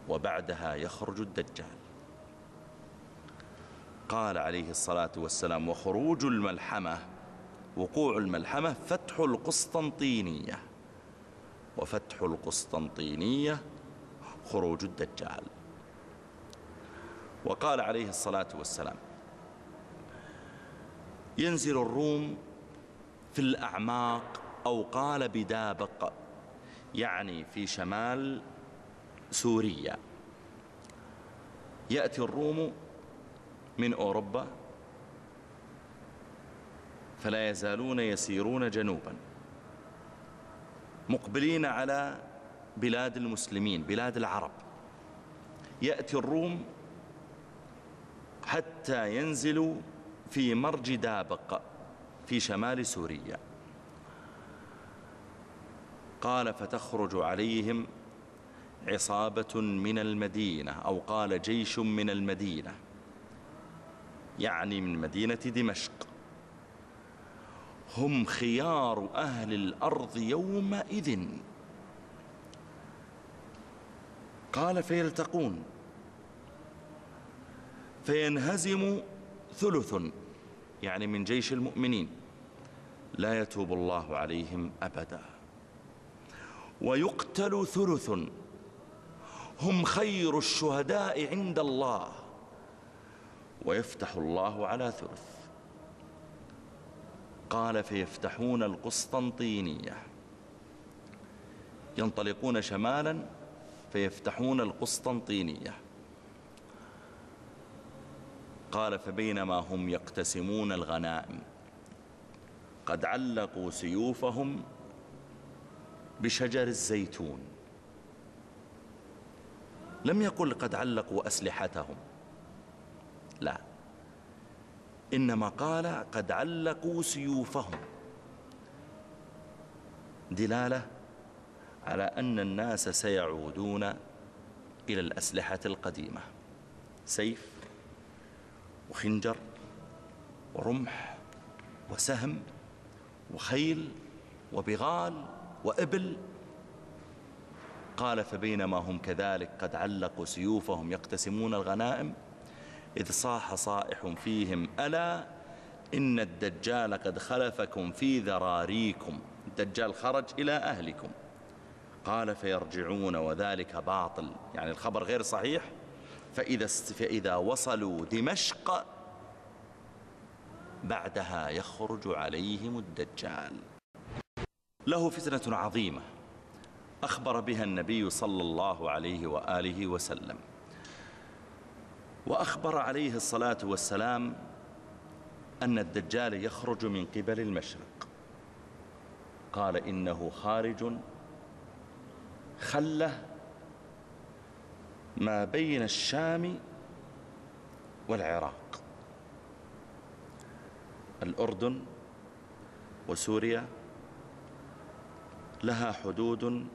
وبعدها يخرج الدجال. قال عليه الصلاة والسلام وخروج الملحمة وقوع الملحمة فتح القسطنطينية. وفتح القسطنطينية خروج الدجال. وقال عليه الصلاة والسلام ينزل الروم في الأعماق أو قال بدابق يعني في شمال سوريا. يأتي الروم من أوروبا فلا يزالون يسيرون جنوبا مقبلين على بلاد المسلمين بلاد العرب. يأتي الروم حتى ينزلوا في مرج دابق في شمال سوريا. قال فتخرج عليهم عصابة من المدينة أو قال جيش من المدينة يعني من مدينة دمشق. هم خيار أهل الأرض يومئذ. قال فيلتقون فينهزم ثلث يعني من جيش المؤمنين لا يتوب الله عليهم أبدا. ويقتل ثلث هم خير الشهداء عند الله. ويفتح الله على ثلث. قال فيفتحون القسطنطينية. ينطلقون شمالا فيفتحون القسطنطينية. قال فبينما هم يقتسمون الغنائم قد علقوا سيوفهم بشجر الزيتون. لم يقل قد علقوا أسلحتهم. لا إنما قال قد علقوا سيوفهم. دلالة على أن الناس سيعودون إلى الأسلحة القديمة. سيف وخنجر ورمح وسهم وخيل وبغال وإبل. قال فبينما هم كذلك قد علقوا سيوفهم يقتسمون الغنائم إذ صاح صائح فيهم ألا إن الدجال قد خلفكم في ذراريكم الدجال خرج إلى أهلكم. قال فيرجعون وذلك باطل. يعني الخبر غير صحيح. فإذا, فإذا وصلوا دمشق بعدها يخرج عليهم الدجال. له فتنة عظيمة. أخبر بها النبي صلى الله عليه وآله وسلم. وأخبر عليه الصلاة والسلام أن الدجال يخرج من قبل المشرق. قال إنه خارج خله ما بين الشام والعراق. الأردن وسوريا لها حدود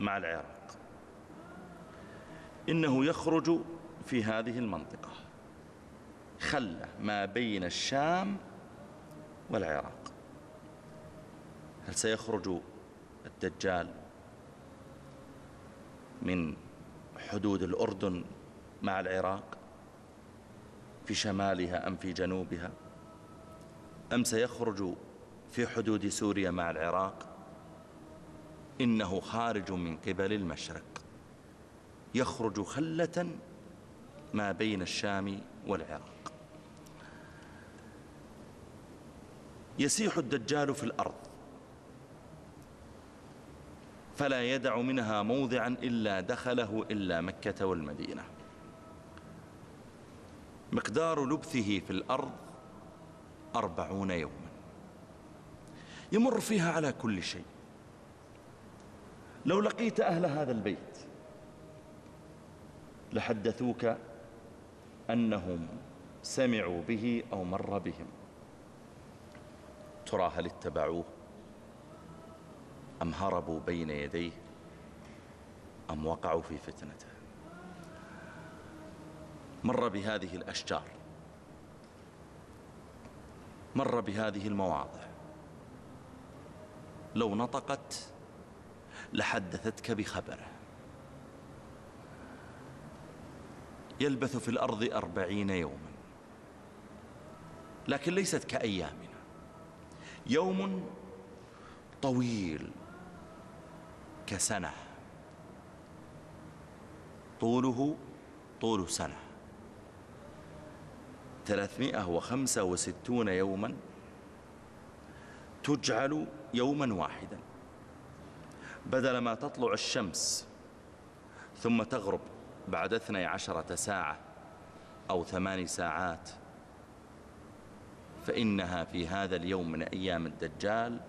مع العراق. إنه يخرج في هذه المنطقة. خلة ما بين الشام والعراق. هل سيخرج الدجال من حدود الأردن مع العراق في شمالها أم في جنوبها؟ أم سيخرج في حدود سوريا مع العراق؟ إنه خارج من قبل المشرق. يخرج خلة ما بين الشام والعراق. يسيح الدجال في الأرض. فلا يدع منها موضعا إلا دخله إلا مكة والمدينة. مقدار لبثه في الأرض أربعون يوما. يمر فيها على كل شيء. لو لقيت أهل هذا البيت لحدثوك أنهم سمعوا به أو مر بهم. ترى هل اتبعوه؟ أم هربوا بين يديه؟ أم وقعوا في فتنته؟ مر بهذه الأشجار. مر بهذه المواضع. لو نطقت لحدثتك بخبره. يلبث في الأرض أربعين يوما. لكن ليست كأيامنا. يوم طويل كسنة. طوله طول سنة. ثلاثمائة وخمسة وستون يوما. تجعل يوما واحدا. بدل ما تطلع الشمس ثم تغرب بعد اثني عشرة ساعة أو ثماني ساعات فإنها في هذا اليوم من أيام الدجال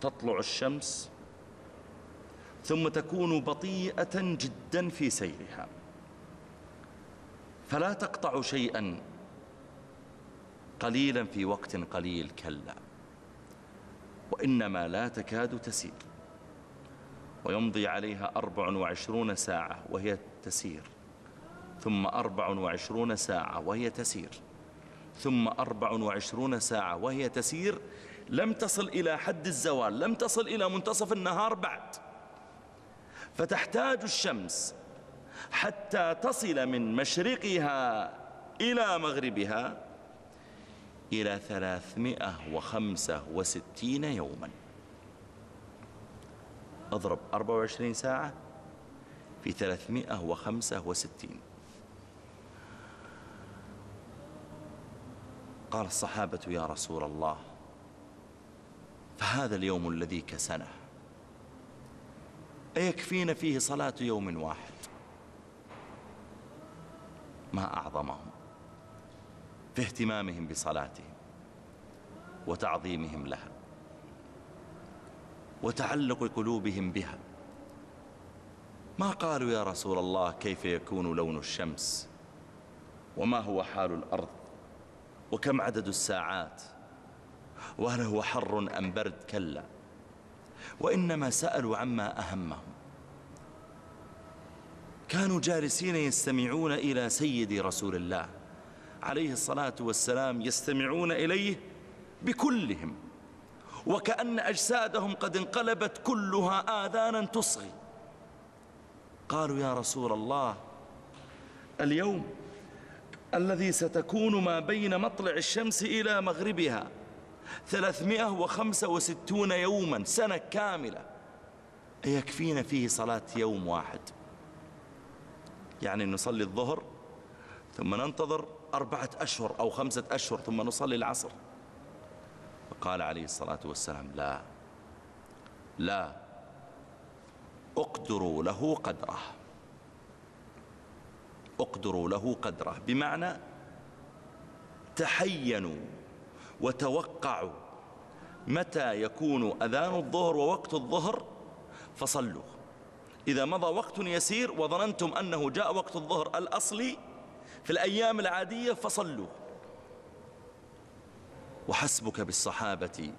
تطلع الشمس ثم تكون بطيئة جدا في سيرها. فلا تقطع شيئا قليلا في وقت قليل كلا وإنما لا تكاد تسير. ويمضي عليها أربع وعشرون ساعة وهي تسير ثم أربع وعشرون ساعة وهي تسير. ثم أربع وعشرون ساعة وهي تسير. لم تصل إلى حد الزوال لم تصل إلى منتصف النهار بعد. فتحتاج الشمس حتى تصل من مشرقها إلى مغربها إلى ثلاثمائة وخمسة وستين يوما. أضرب 24 ساعة. في 365 قال الصحابة يا رسول الله فهذا اليوم الذي كسنه أيكفينا فيه صلاة يوم واحد؟ ما أعظمهم في اهتمامهم بصلاتهم وتعظيمهم لها وتعلق قلوبهم بها. ما قالوا يا رسول الله كيف يكون لون الشمس؟ وما هو حال الأرض؟ وكم عدد الساعات؟ وهل هو حر أم برد؟ كلا. وإنما سألوا عما أهمهم. كانوا جالسين يستمعون إلى سيد رسول الله عليه الصلاة والسلام يستمعون إليه بكلهم وكأن أجسادهم قد انقلبت كلها آذانا تصغي. قالوا يا رسول الله اليوم الذي ستكون ما بين مطلع الشمس إلى مغربها ثلاثمائة وخمسة وستون يوما سنة كاملة. يكفينا فيه صلاة يوم واحد؟ يعني نصلي الظهر ثم ننتظر أربعة أشهر أو خمسة أشهر ثم نصلي العصر. فقال عليه الصلاة والسلام لا لا. اقدروا له قدره. اقدروا له قدره. بمعنى تحينوا وتوقعوا متى يكون أذان الظهر ووقت الظهر فصلوا. إذا مضى وقت يسير وظننتم أنه جاء وقت الظهر الأصلي في الأيام العادية فصلوا. وحسبك بالصحابة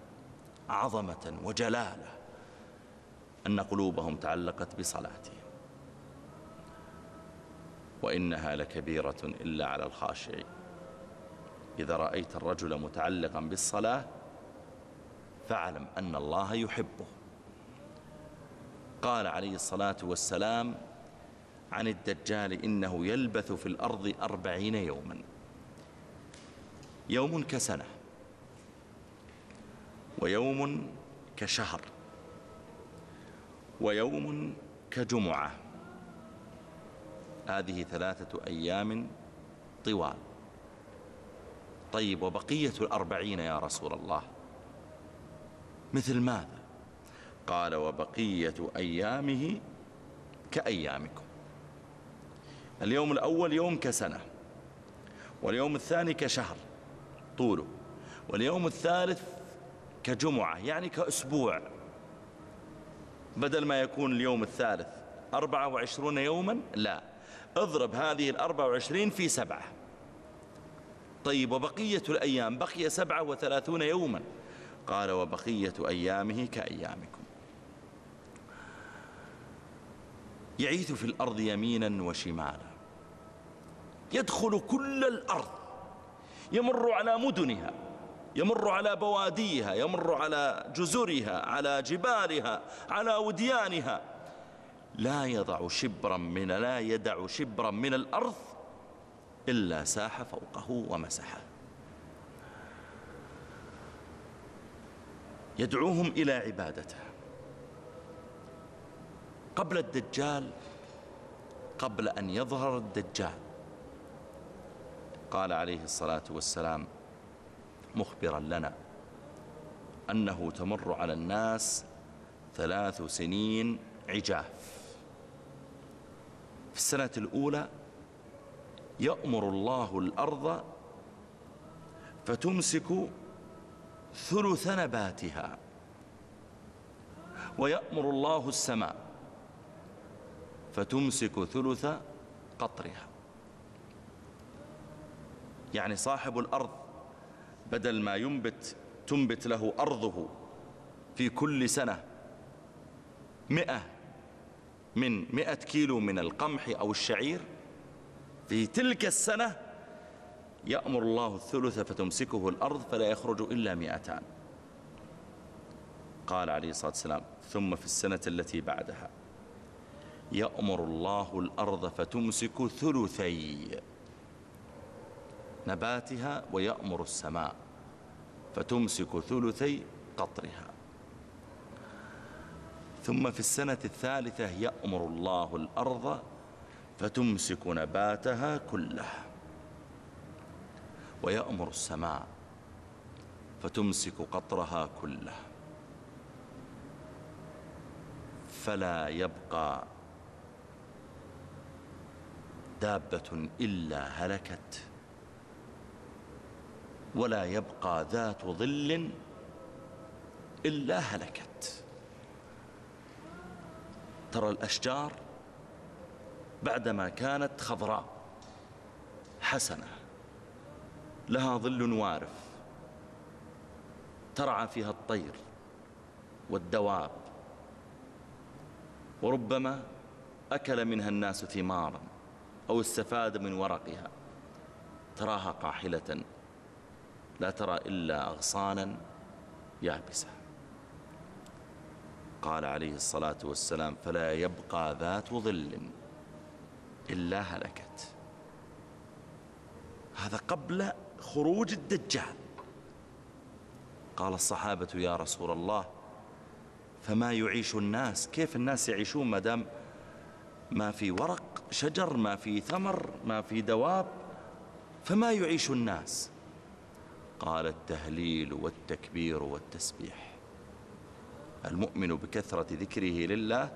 عظمة وجلالة. أن قلوبهم تعلقت بصلاتهم. وإنها لكبيرة إلا على الخاشعين. إذا رأيت الرجل متعلقا بالصلاة فاعلم أن الله يحبه. قال عليه الصلاة والسلام عن الدجال إنه يلبث في الأرض أربعين يوما. يوم كسنة ويوم كشهر. ويوم كجمعة. هذه ثلاثة أيام طوال. طيب وبقية الأربعين يا رسول الله؟ مثل ماذا؟ قال وبقية أيامه كأيامكم. اليوم الأول يوم كسنة واليوم الثاني كشهر طوله. واليوم الثالث كجمعة يعني كأسبوع. بدل ما يكون اليوم الثالث أربعة وعشرون يوما لا. اضرب هذه الأربعة وعشرين في سبعة. طيب وبقية الأيام؟ بقي سبعة وثلاثون يوما. قال وبقية أيامه كأيامكم. يعيث في الأرض يمينا وشمالا. يدخل كل الأرض. يمر على مدنها. يمر على بواديها يمر على جزرها على جبالها على وديانها. لا يضع شبرا من لا يدع شبرا من الأرض إلا ساح فوقه ومسحه يدعوهم إلى عبادته. قبل الدجال قبل أن يظهر الدجال. قال عليه الصلاة والسلام مخبرا لنا أنه تمر على الناس ثلاث سنين عجاف. في السنة الأولى يأمر الله الأرض فتمسك ثلث نباتها ويأمر الله السماء فتمسك ثلث قطرها. يعني صاحب الأرض بدل ما ينبت تنبت له أرضه في كل سنة مئة من مئة كيلو من القمح أو الشعير. في تلك السنة يأمر الله الثلث فتمسكه الأرض فلا يخرج إلا مئتان. قال عليه الصلاة والسلام ثم في السنة التي بعدها يأمر الله الأرض فتمسك ثلثي نباتها ويأمر السماء فتمسك ثلثي قطرها. ثم في السنة الثالثة يأمر الله الأرض فتمسك نباتها كله ويأمر السماء فتمسك قطرها كله فلا يبقى دابة إلا هلكت. ولا يبقى ذات ظل إلا هلكت. ترى الأشجار بعدما كانت خضراء حسنة لها ظل وارف ترعى فيها الطير والدواب وربما أكل منها الناس ثمارا أو استفاد من ورقها تراها قاحلة لا ترى إلا أغصانا يابسة. قال عليه الصلاة والسلام فلا يبقى ذات ظل إلا هلكت. هذا قبل خروج الدجال. قال الصحابة يا رسول الله فما يعيش الناس؟ كيف الناس يعيشون ما دام ما في ورق شجر ما في ثمر ما في دواب؟ فما يعيش الناس؟ قال التهليل والتكبير والتسبيح. المؤمن بكثرة ذكره لله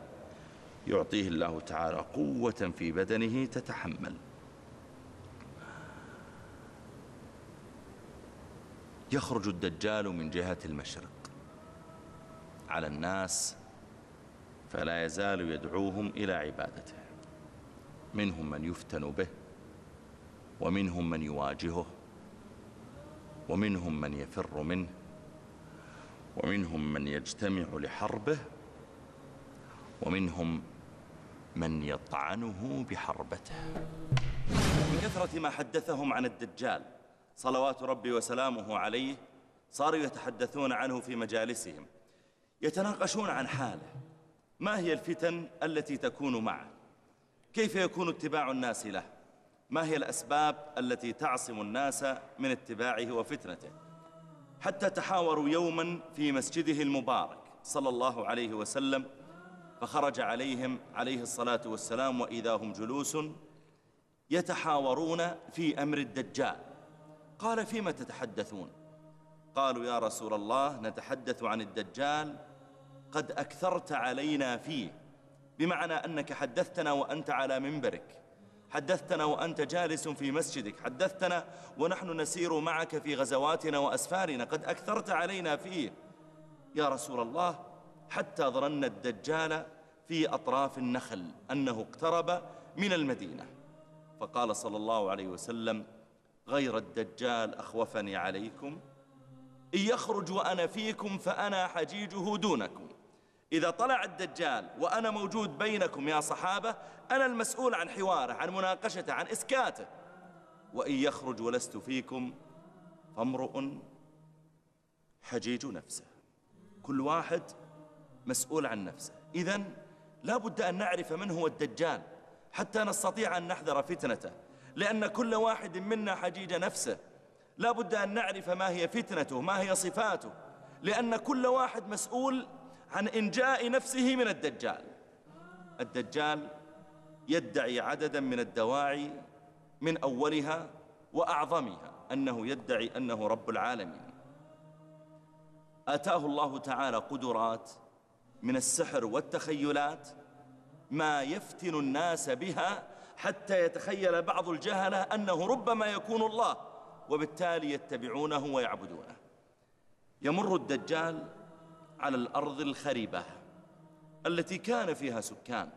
يعطيه الله تعالى قوة في بدنه تتحمل. يخرج الدجال من جهة المشرق. على الناس فلا يزال يدعوهم إلى عبادته. منهم من يفتن به ومنهم من يواجهه. ومنهم من يفر منه ومنهم من يجتمع لحربه ومنهم من يطعنه بحربته. من كثرة ما حدثهم عن الدجال صلوات ربي وسلامه عليه صاروا يتحدثون عنه في مجالسهم يتناقشون عن حاله. ما هي الفتن التي تكون معه؟ كيف يكون اتباع الناس له؟ ما هي الأسباب التي تعصم الناس من اتباعه وفتنته؟ حتى تحاوروا يوما في مسجده المبارك صلى الله عليه وسلم فخرج عليهم عليه الصلاة والسلام وإذا هم جلوس يتحاورون في أمر الدجال. قال فيما تتحدثون؟ قالوا يا رسول الله نتحدث عن الدجال قد أكثرت علينا فيه بمعنى أنك حدثتنا وأنت على منبرك. حدثتنا وأنت جالس في مسجدك. حدثتنا ونحن نسير معك في غزواتنا وأسفارنا. قد أكثرت علينا فيه. يا رسول الله حتى ظننا الدجال في أطراف النخل أنه اقترب من المدينة. فقال صلى الله عليه وسلم غير الدجال أخوفني عليكم. إن يخرج وأنا فيكم فأنا حجيجه دونكم. إذا طلع الدجال وأنا موجود بينكم يا صحابة أنا المسؤول عن حواره عن مناقشته عن إسكاته. وإن يخرج ولست فيكم فامرؤ حجيج نفسه. كل واحد مسؤول عن نفسه. إذن لا بد أن نعرف من هو الدجال حتى نستطيع أن نحذر فتنته. لأن كل واحد منا حجيج نفسه. لا بد أن نعرف ما هي فتنته ما هي صفاته. لأن كل واحد مسؤول عن إنجاء نفسه من الدجال. الدجال يدعي عددا من الدواعي من أولها وأعظمها أنه يدعي أنه رب العالمين. آتاه الله تعالى قدرات من السحر والتخيلات ما يفتن الناس بها حتى يتخيل بعض الجهلة أنه ربما يكون الله وبالتالي يتبعونه ويعبدونه. يمر الدجال على الأرض الخريبة التي كان فيها سكان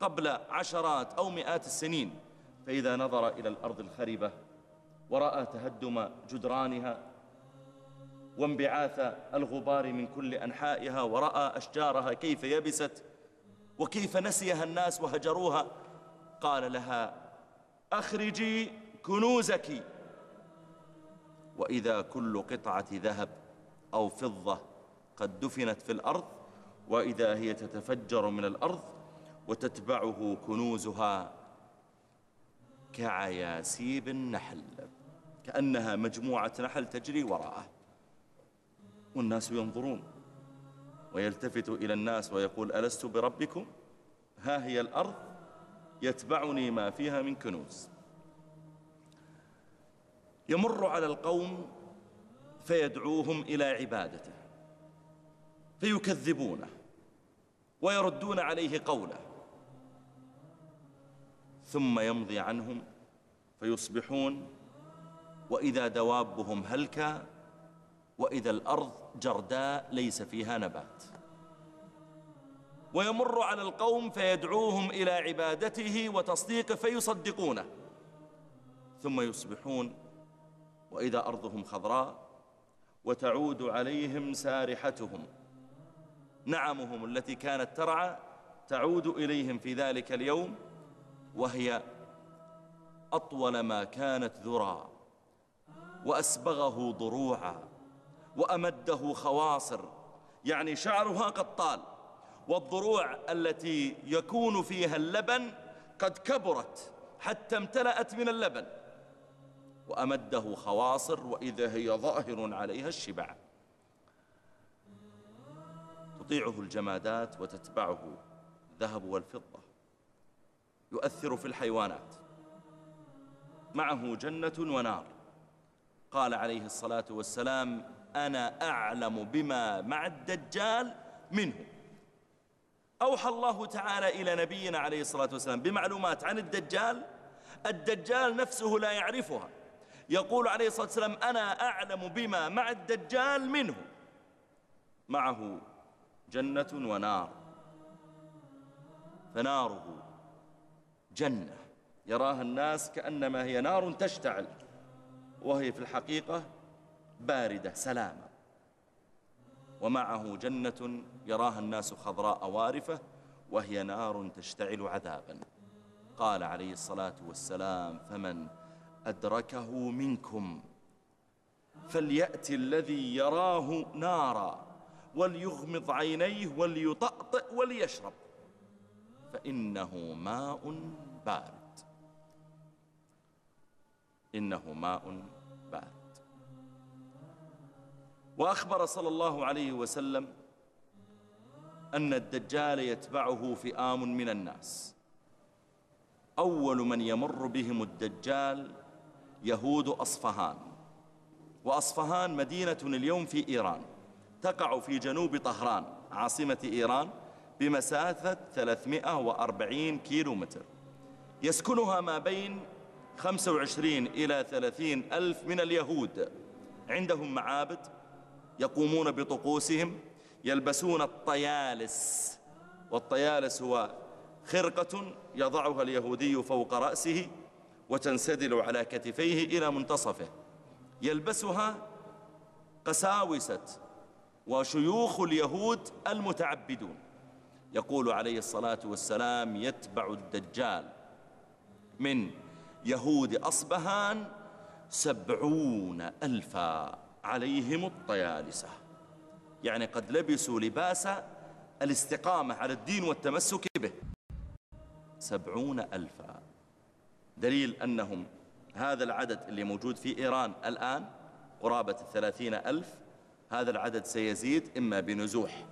قبل عشرات أو مئات السنين. فإذا نظر إلى الأرض الخريبة ورأى تهدم جدرانها وانبعاث الغبار من كل أنحائها ورأى أشجارها كيف يبست وكيف نسيها الناس وهجروها قال لها أخرجي كنوزك. وإذا كل قطعة ذهب أو فضة قد دفنت في الأرض وإذا هي تتفجر من الأرض وتتبعه كنوزها كعياسيب النحل كأنها مجموعة نحل تجري وراءه. والناس ينظرون ويلتفت إلى الناس ويقول ألست بربكم؟ ها هي الأرض يتبعني ما فيها من كنوز. يمر على القوم فيدعوهم إلى عبادته. فيكذبونه ويردون عليه قوله. ثم يمضي عنهم فيصبحون وإذا دوابهم هلكا وإذا الأرض جرداء ليس فيها نبات. ويمر على القوم فيدعوهم إلى عبادته وتصديقه فيصدقونه. ثم يصبحون وإذا أرضهم خضراء وتعود عليهم سارحتهم. نعمهم التي كانت ترعى تعود إليهم في ذلك اليوم وهي أطول ما كانت ذرى وأسبغه ضروعا وأمده خواصر يعني شعرها قد طال والضروع التي يكون فيها اللبن قد كبرت حتى امتلأت من اللبن وأمده خواصر وإذا هي ظاهر عليها الشبع. تطيعه الجمادات وتتبعه الذهب والفضة. يؤثر في الحيوانات. معه جنة ونار. قال عليه الصلاة والسلام أنا أعلم بما مع الدجال منه. أوحى الله تعالى إلى نبينا عليه الصلاة والسلام بمعلومات عن الدجال. الدجال نفسه لا يعرفها. يقول عليه الصلاة والسلام أنا أعلم بما مع الدجال منه. معه جنة ونار. فناره جنة. يراها الناس كأنما هي نار تشتعل وهي في الحقيقة باردة سلامة. ومعه جنة يراها الناس خضراء وارفة وهي نار تشتعل عذابا. قال عليه الصلاة والسلام فمن أدركه منكم فليأتي الذي يراه نارا. وليغمض عينيه وليطأطئ وليشرب. فإنه ماء بارد. إنه ماء بارد. وأخبر صلى الله عليه وسلم أن الدجال يتبعه فئام من الناس. أول من يمر بهم الدجال يهود أصفهان. وأصفهان مدينة اليوم في إيران. تقع في جنوب طهران عاصمة إيران بمسافة 340 كيلو متر يسكنها ما بين 25 إلى 30 ألف من اليهود. عندهم معابد يقومون بطقوسهم يلبسون الطيالس. والطيالس هو خرقة يضعها اليهودي فوق رأسه وتنسدل على كتفيه إلى منتصفه. يلبسها قساوسة وشيوخ اليهود المتعبدون. يقول عليه الصلاة والسلام يتبع الدجال. من يهود أصبهان سبعون ألفا عليهم الطيالسة. يعني قد لبسوا لباس الاستقامة على الدين والتمسك به. سبعون ألفا. دليل أنهم هذا العدد اللي موجود في إيران الآن قرابة الثلاثين ألف هذا العدد سيزيد إما بنزوح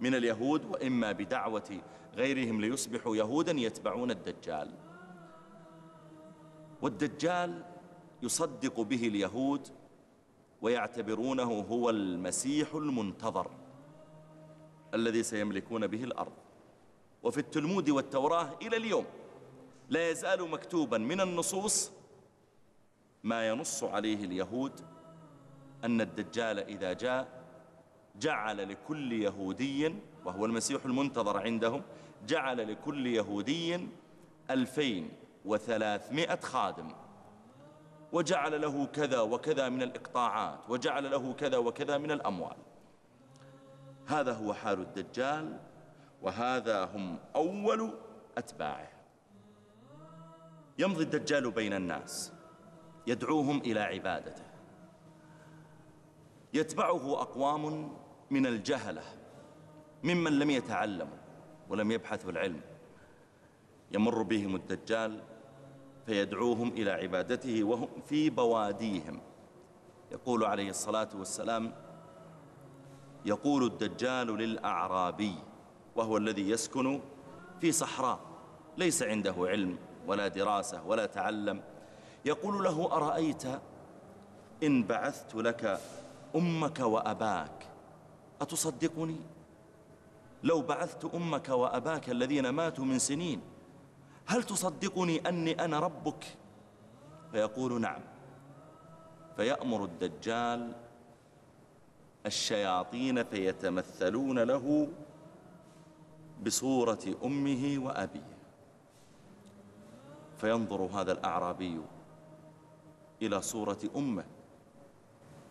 من اليهود وإما بدعوة غيرهم ليصبحوا يهودا يتبعون الدجال. والدجال يصدق به اليهود ويعتبرونه هو المسيح المنتظر الذي سيملكون به الأرض. وفي التلمود والتوراة إلى اليوم لا يزال مكتوبا من النصوص ما ينص عليه اليهود أن الدجال إذا جاء جعل لكل يهودي وهو المسيح المنتظر عندهم جعل لكل يهودي ألفين وثلاثمائة خادم. وجعل له كذا وكذا من الإقطاعات وجعل له كذا وكذا من الأموال. هذا هو حال الدجال وهذا هم أول أتباعه. يمضي الدجال بين الناس يدعوهم إلى عبادته. يتبعه أقوام من الجهلة ممن لم يتعلموا ولم يبحثوا العلم. يمر بهم الدجال فيدعوهم إلى عبادته وهم في بواديهم. يقول عليه الصلاة والسلام يقول الدجال للأعرابي وهو الذي يسكن في صحراء ليس عنده علم ولا دراسة ولا تعلم. يقول له أرأيت إن بعثت لك أمك وأباك. أتصدقني؟ لو بعثت أمك وأباك الذين ماتوا من سنين هل تصدقني أني أنا ربك؟ فيقول نعم. فيأمر الدجال الشياطين فيتمثلون له بصورة أمه وأبيه. فينظر هذا الأعرابي إلى صورة أمه.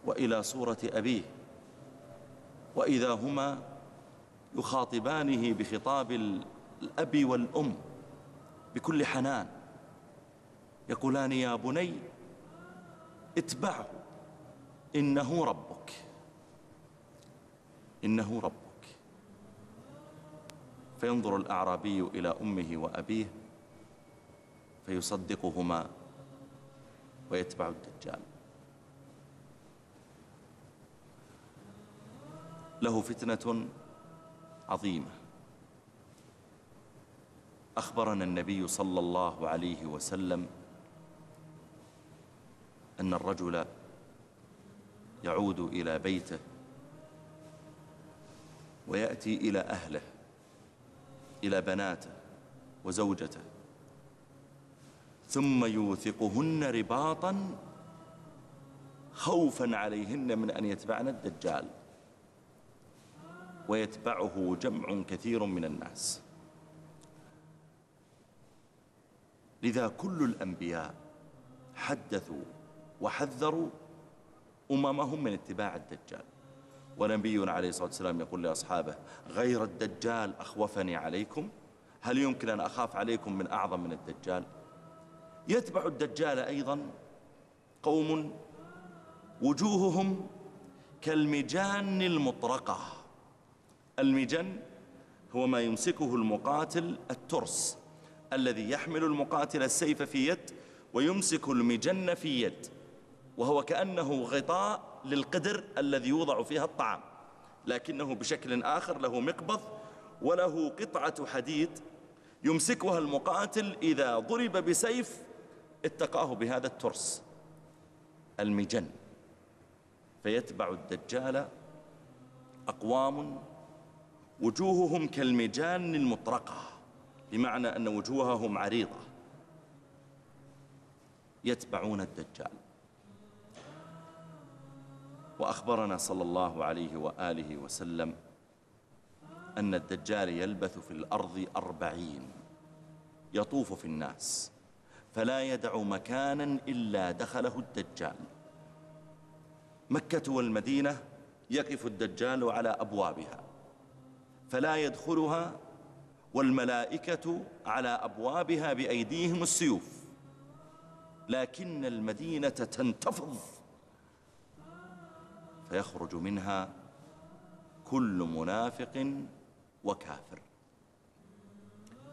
وإلى صورة أبيه وإذا هما يخاطبانه بخطاب الأب والأم بكل حنان يقولان يا بني اتبعه إنه ربك إنه ربك. فينظر الأعرابي إلى أمه وأبيه فيصدقهما ويتبع الدجال. له فتنة عظيمة. أخبرنا النبي صلى الله عليه وسلم أن الرجل يعود إلى بيته ويأتي إلى أهله إلى بناته وزوجته ثم يوثقهن رباطا خوفا عليهن من أن يتبعن الدجال. ويتبعه جمع كثير من الناس. لذا كل الأنبياء حدثوا وحذروا أممهم من اتباع الدجال. ونبينا عليه الصلاة والسلام يقول لأصحابه غير الدجال أخوفني عليكم؟ هل يمكن أن أخاف عليكم من أعظم من الدجال? يتبع الدجال أيضا قوم وجوههم كالمجان المطرقة. المجن هو ما يمسكه المقاتل الترس الذي يحمل المقاتل السيف في يد ويمسك المجن في يد وهو كأنه غطاء للقدر الذي يوضع فيها الطعام لكنه بشكل آخر له مقبض وله قطعة حديد يمسكها المقاتل إذا ضرب بسيف اتقاه بهذا الترس المجن فيتبع الدجال أقوام وجوههم كالمجان المطرقة بمعنى أن وجوههم عريضة. يتبعون الدجال. وأخبرنا صلى الله عليه وآله وسلم أن الدجال يلبث في الأرض أربعين يطوف في الناس فلا يدع مكانا إلا دخله الدجال. مكة والمدينة يقف الدجال على أبوابها. فلا يدخلها والملائكة على أبوابها بأيديهم السيوف. لكن المدينة تنتفض. فيخرج منها كل منافق وكافر.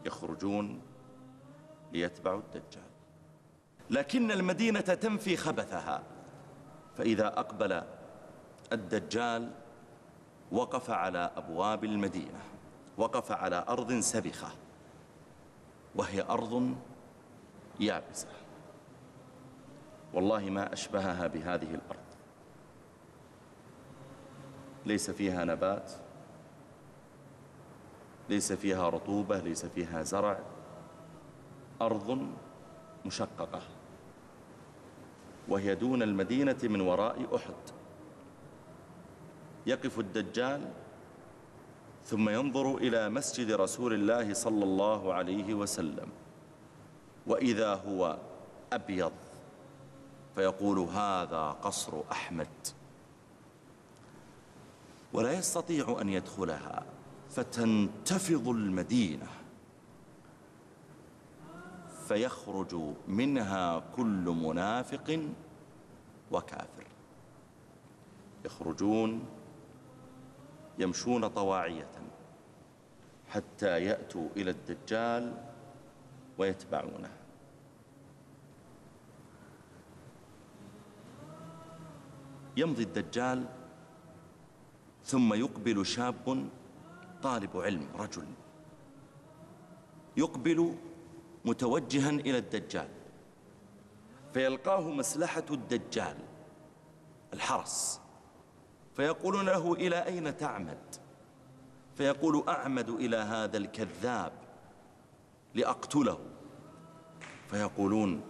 يخرجون ليتبعوا الدجال. لكن المدينة تنفي خبثها. فإذا أقبل الدجال وقف على أبواب المدينة وقف على أرض سبخة وهي أرض يابسة. والله ما أشبهها بهذه الأرض. ليس فيها نبات ليس فيها رطوبة ليس فيها زرع. أرض مشققة وهي دون المدينة من وراء أحد. يقف الدجال ثم ينظر إلى مسجد رسول الله صلى الله عليه وسلم وإذا هو أبيض فيقول هذا قصر أحمد. ولا يستطيع أن يدخلها فتنتفض المدينة فيخرج منها كل منافق وكافر. يخرجون يمشون طواعية حتى يأتوا إلى الدجال ويتبعونه. يمضي الدجال ثم يقبل شاب طالب علم رجل يقبل متوجها إلى الدجال فيلقاه مسلحة الدجال الحرس. فيقولون له إلى أين تعمد؟ فيقول أعمد إلى هذا الكذاب لأقتله. فيقولون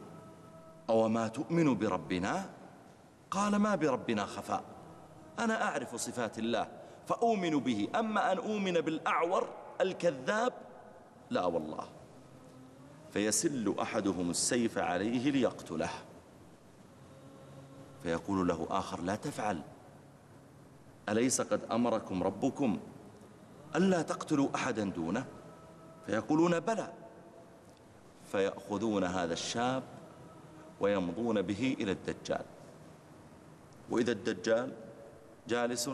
أو ما تؤمن بربنا؟ قال ما بربنا خفاء. أنا أعرف صفات الله فأؤمن به. أما أن أؤمن بالأعور الكذاب لا والله. فيسل أحدهم السيف عليه ليقتله. فيقول له آخر لا تفعل. أليس قد أمركم ربكم ألا تقتلوا أحدا دونه؟ فيقولون بلى. فيأخذون هذا الشاب ويمضون به إلى الدجال. وإذا الدجال جالس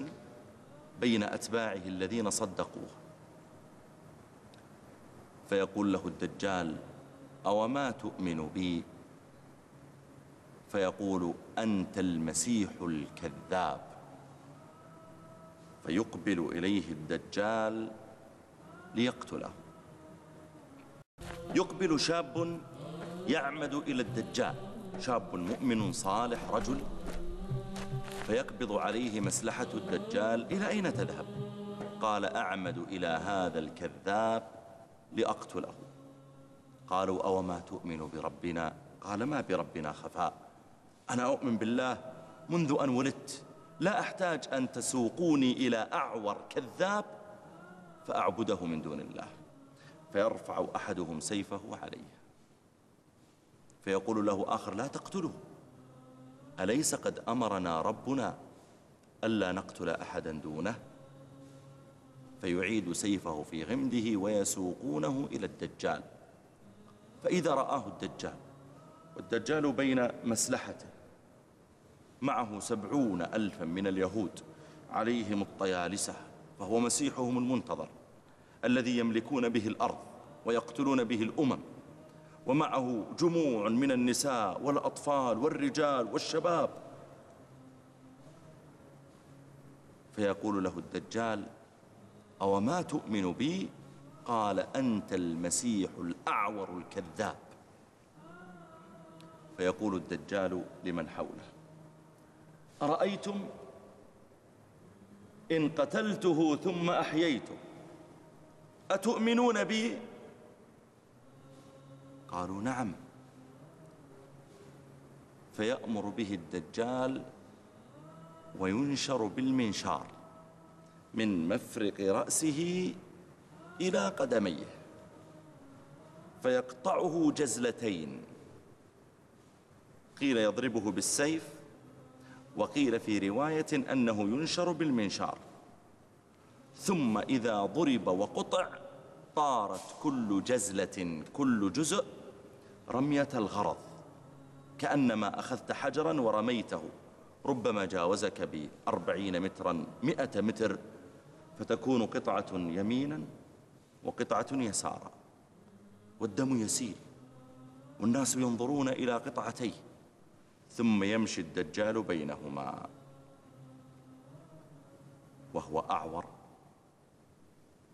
بين أتباعه الذين صدقوه. فيقول له الدجال أو ما تؤمن بي؟ فيقول أنت المسيح الكذاب. فيقبل إليه الدجال ليقتله. يقبل شاب يعمد إلى الدجال. شاب مؤمن صالح رجل فيقبض عليه مسلحة الدجال. إلى أين تذهب؟ قال أعمد إلى هذا الكذاب لأقتله. قالوا أو ما تؤمن بربنا؟ قال ما بربنا خفاء. أنا أؤمن بالله منذ أن ولدت. لا أحتاج أن تسوقوني إلى أعور كذاب فأعبده من دون الله. فيرفع أحدهم سيفه عليه. فيقول له آخر لا تقتله. أليس قد أمرنا ربنا ألا نقتل أحدا دونه؟ فيعيد سيفه في غمده ويسوقونه إلى الدجال. فإذا رآه الدجال والدجال بين مسلحته معه سبعون ألفا من اليهود عليهم الطيالسة فهو مسيحهم المنتظر الذي يملكون به الأرض ويقتلون به الأمم ومعه جموع من النساء والأطفال والرجال والشباب. فيقول له الدجال أو ما تؤمن بي؟ قال أنت المسيح الأعور الكذاب. فيقول الدجال لمن حوله أرأيتم إن قتلته ثم أحييته. أتؤمنون بي؟ قالوا نعم. فيأمر به الدجال وينشر بالمنشار من مفرق رأسه إلى قدميه. فيقطعه جزلتين. قيل يضربه بالسيف وقيل في رواية أنه ينشر بالمنشار. ثم إذا ضرب وقطع طارت كل جزلة كل جزء رمية الغرض كأنما أخذت حجرا ورميته ربما جاوزك بأربعين مترا مئة متر فتكون قطعة يمينا وقطعة يسارا والدم يسيل والناس ينظرون إلى قطعتيه. ثم يمشي الدجال بينهما. وهو أعور.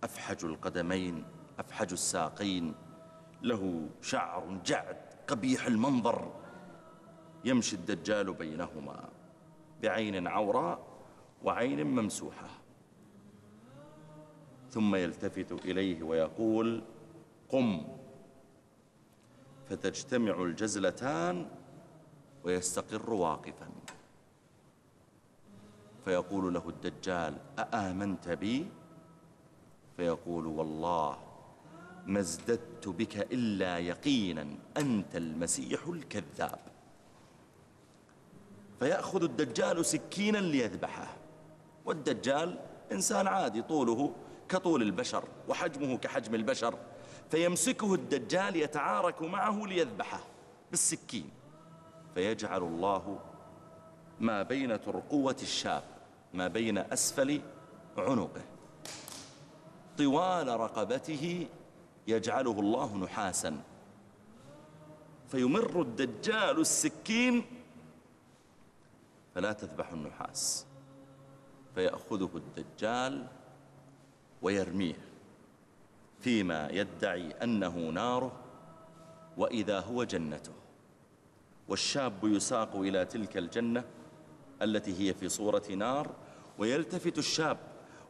أفحج القدمين أفحج الساقين. له شعر جعد قبيح المنظر. يمشي الدجال بينهما. بعين عوراء وعين ممسوحة. ثم يلتفت إليه ويقول قم. فتجتمع الجزلتان ويستقر واقفا. فيقول له الدجال أآمنت بي؟ فيقول والله ما ازددت بك إلا يقينا أنت المسيح الكذاب. فيأخذ الدجال سكينا ليذبحه. والدجال إنسان عادي طوله كطول البشر وحجمه كحجم البشر. فيمسكه الدجال يتعارك معه ليذبحه بالسكين. فيجعل الله ما بين ترقوة الشاب ما بين أسفل عنقه. طوال رقبته يجعله الله نحاسا. فيمر الدجال السكين فلا تذبح النحاس. فيأخذه الدجال ويرميه. فيما يدعي أنه ناره وإذا هو جنته. والشاب يساق إلى تلك الجنة التي هي في صورة نار ويلتفت الشاب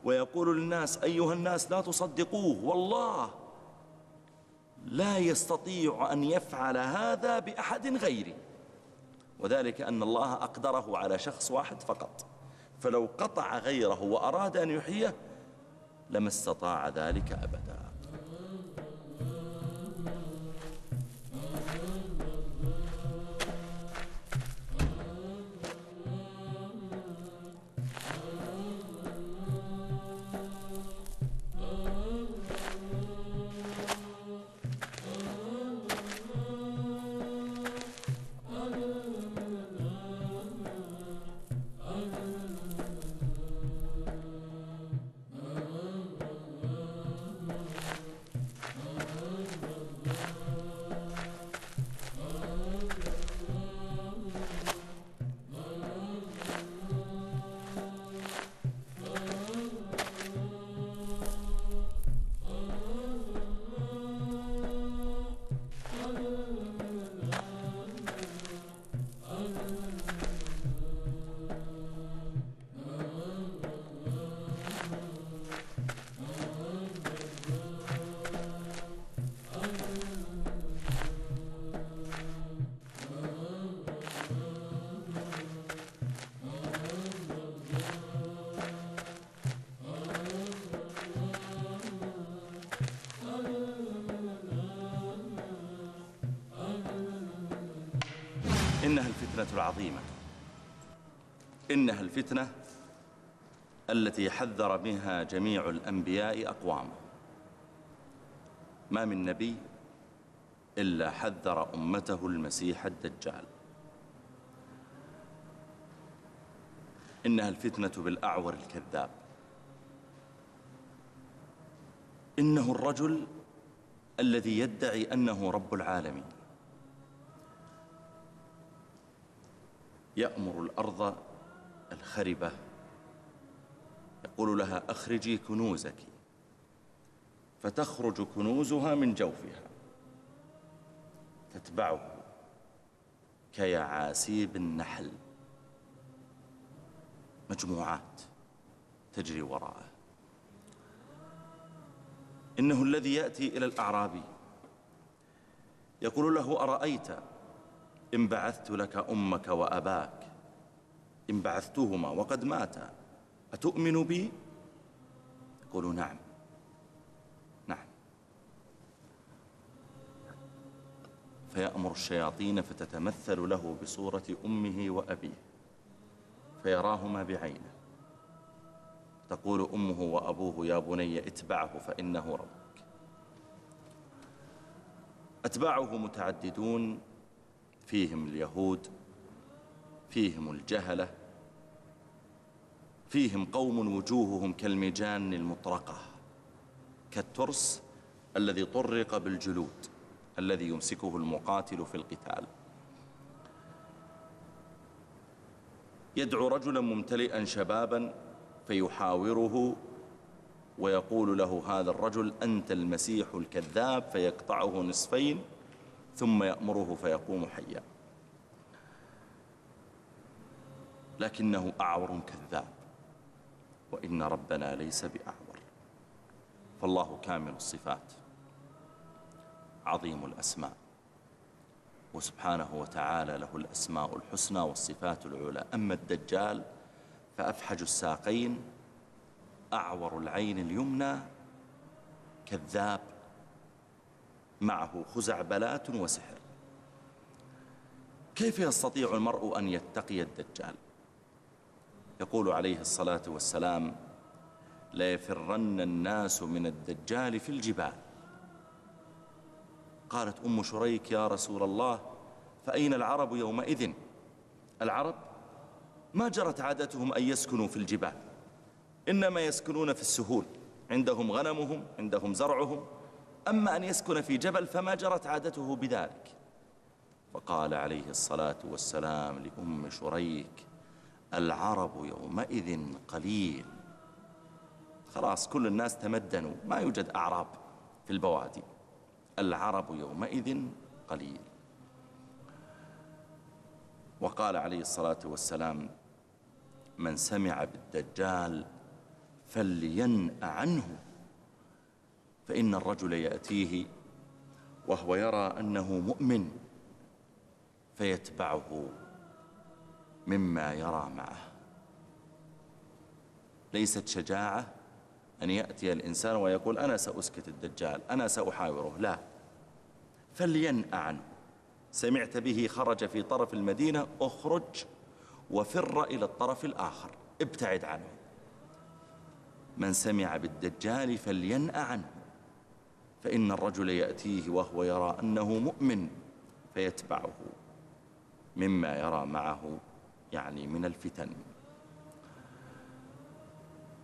ويقول للناس أيها الناس لا تصدقوه والله لا يستطيع أن يفعل هذا بأحد غيري. وذلك أن الله أقدره على شخص واحد فقط. فلو قطع غيره وأراد أن يحييه لما استطاع ذلك أبدا. إنها الفتنة التي حذر منها جميع الأنبياء أقوامه. ما من نبي إلا حذر أمته المسيح الدجال. إنها الفتنة بالأعور الكذاب. إنه الرجل الذي يدعي أنه رب العالمين. يأمر الأرض الخربة. يقول لها أخرجي كنوزك. فتخرج كنوزها من جوفها. تتبعه كيعاسيب النحل. مجموعات تجري وراءه. إنه الذي يأتي إلى الأعرابي يقول له أرأيت إن بعثت لك أمك وأباك؟ إن بعثتهما وقد ماتا أتؤمن بي؟ يقول نعم. نعم. فيأمر الشياطين فتتمثل له بصورة أمه وأبيه فيراهما بعينه. تقول أمه وأبوه يا بني اتبعه فإنه ربك. أتباعه متعددون فيهم اليهود فيهم الجهلة فيهم قوم وجوههم كالمجان المطرقة كالترس الذي طرق بالجلود الذي يمسكه المقاتل في القتال. يدعو رجلا ممتلئا شبابا فيحاوره ويقول له هذا الرجل أنت المسيح الكذاب فيقطعه نصفين ثم يأمره فيقوم حيا. لكنه أعور كذاب. وإن ربنا ليس بأعور. فالله كامل الصفات. عظيم الأسماء. وسبحانه وتعالى له الأسماء الحسنى والصفات العلى. أما الدجال فأفحج الساقين. أعور العين اليمنى. كذاب. معه خزعبلات وسحر. كيف يستطيع المرء أن يتقي الدجال؟ يقول عليه الصلاة والسلام لا يفرن الناس من الدجال في الجبال. قالت أم شريك يا رسول الله فأين العرب يومئذ؟ العرب؟ ما جرت عادتهم أن يسكنوا في الجبال إنما يسكنون في السهول عندهم غنمهم عندهم زرعهم أما أن يسكن في جبل فما جرت عادته بذلك. فقال عليه الصلاة والسلام لأم شريك العرب يومئذ قليل. خلاص كل الناس تمدنوا. ما يوجد أعراب في البوادي. العرب يومئذ قليل. وقال عليه الصلاة والسلام من سمع بالدجال فلينأ عنه فإن الرجل يأتيه وهو يرى أنه مؤمن فيتبعه مما يرى معه. ليست شجاعة أن يأتي الإنسان ويقول أنا سأسكت الدجال أنا سأحاوره. لا. فلينأ عنه. سمعت به خرج في طرف المدينة أخرج وفر إلى الطرف الآخر. ابتعد عنه. من سمع بالدجال فلينأ عنه. فإن الرجل يأتيه وهو يرى أنه مؤمن فيتبعه. مما يرى معه يعني من الفتن.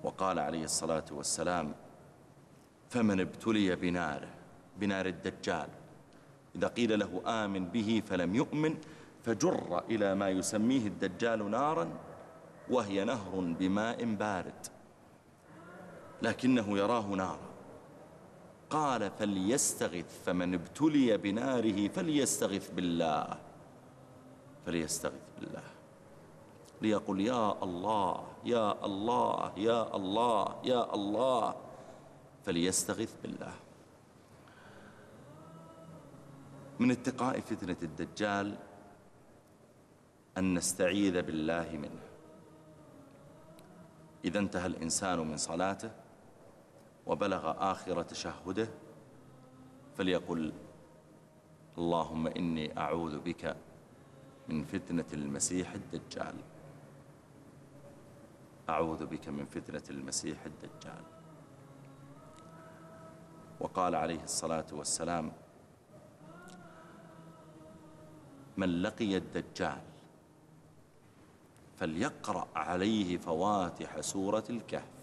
وقال عليه الصلاة والسلام فمن ابتلي بناره بنار الدجال إذا قيل له آمن به فلم يؤمن فجر إلى ما يسميه الدجال نارا وهي نهر بماء بارد لكنه يراه نارا. قال فليستغث فمن ابتلي بناره فليستغث بالله. فليستغث بالله. ليقول يا الله يا الله يا الله يا الله فليستغث بالله. من اتقاء فتنة الدجال أن نستعيذ بالله منه. إذا انتهى الإنسان من صلاته وبلغ آخر تشهده فليقل اللهم إني أعوذ بك من فتنة المسيح الدجال. أعوذ بك من فتنة المسيح الدجال. وقال عليه الصلاة والسلام من لقي الدجال فليقرأ عليه فواتح سورة الكهف.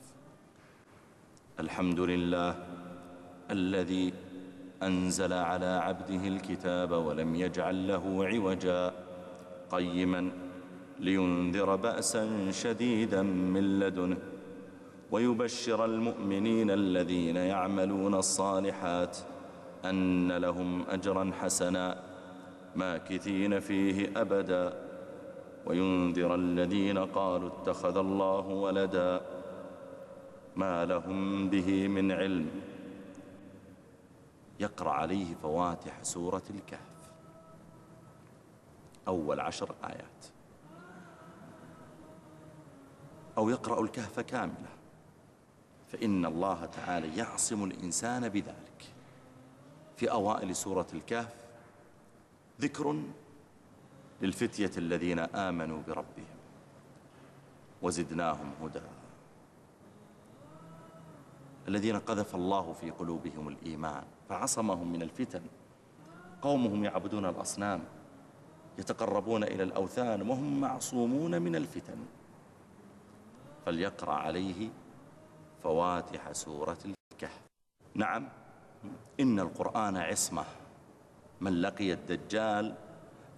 الحمد لله الذي أنزل على عبده الكتاب ولم يجعل له عوجا قيما لينذر بأسا شديدا من لدنه ويبشر المؤمنين الذين يعملون الصالحات أن لهم أجرا حسنا ماكثين فيه أبدا. وينذر الذين قالوا اتخذ الله ولدا ما لهم به من علم. يقرأ عليه فواتح سورة الكهف. أول عشر آيات. أو يقرأ الكهف كاملة فإن الله تعالى يعصم الإنسان بذلك. في أوائل سورة الكهف ذكر للفتية الذين آمنوا بربهم وزدناهم هدى. الذين قذف الله في قلوبهم الإيمان فعصمهم من الفتن. قومهم يعبدون الأصنام يتقربون إلى الأوثان وهم معصومون من الفتن. فليقرأ عليه فواتح سورة الكهف. نعم إن القرآن عصمة. من لقي الدجال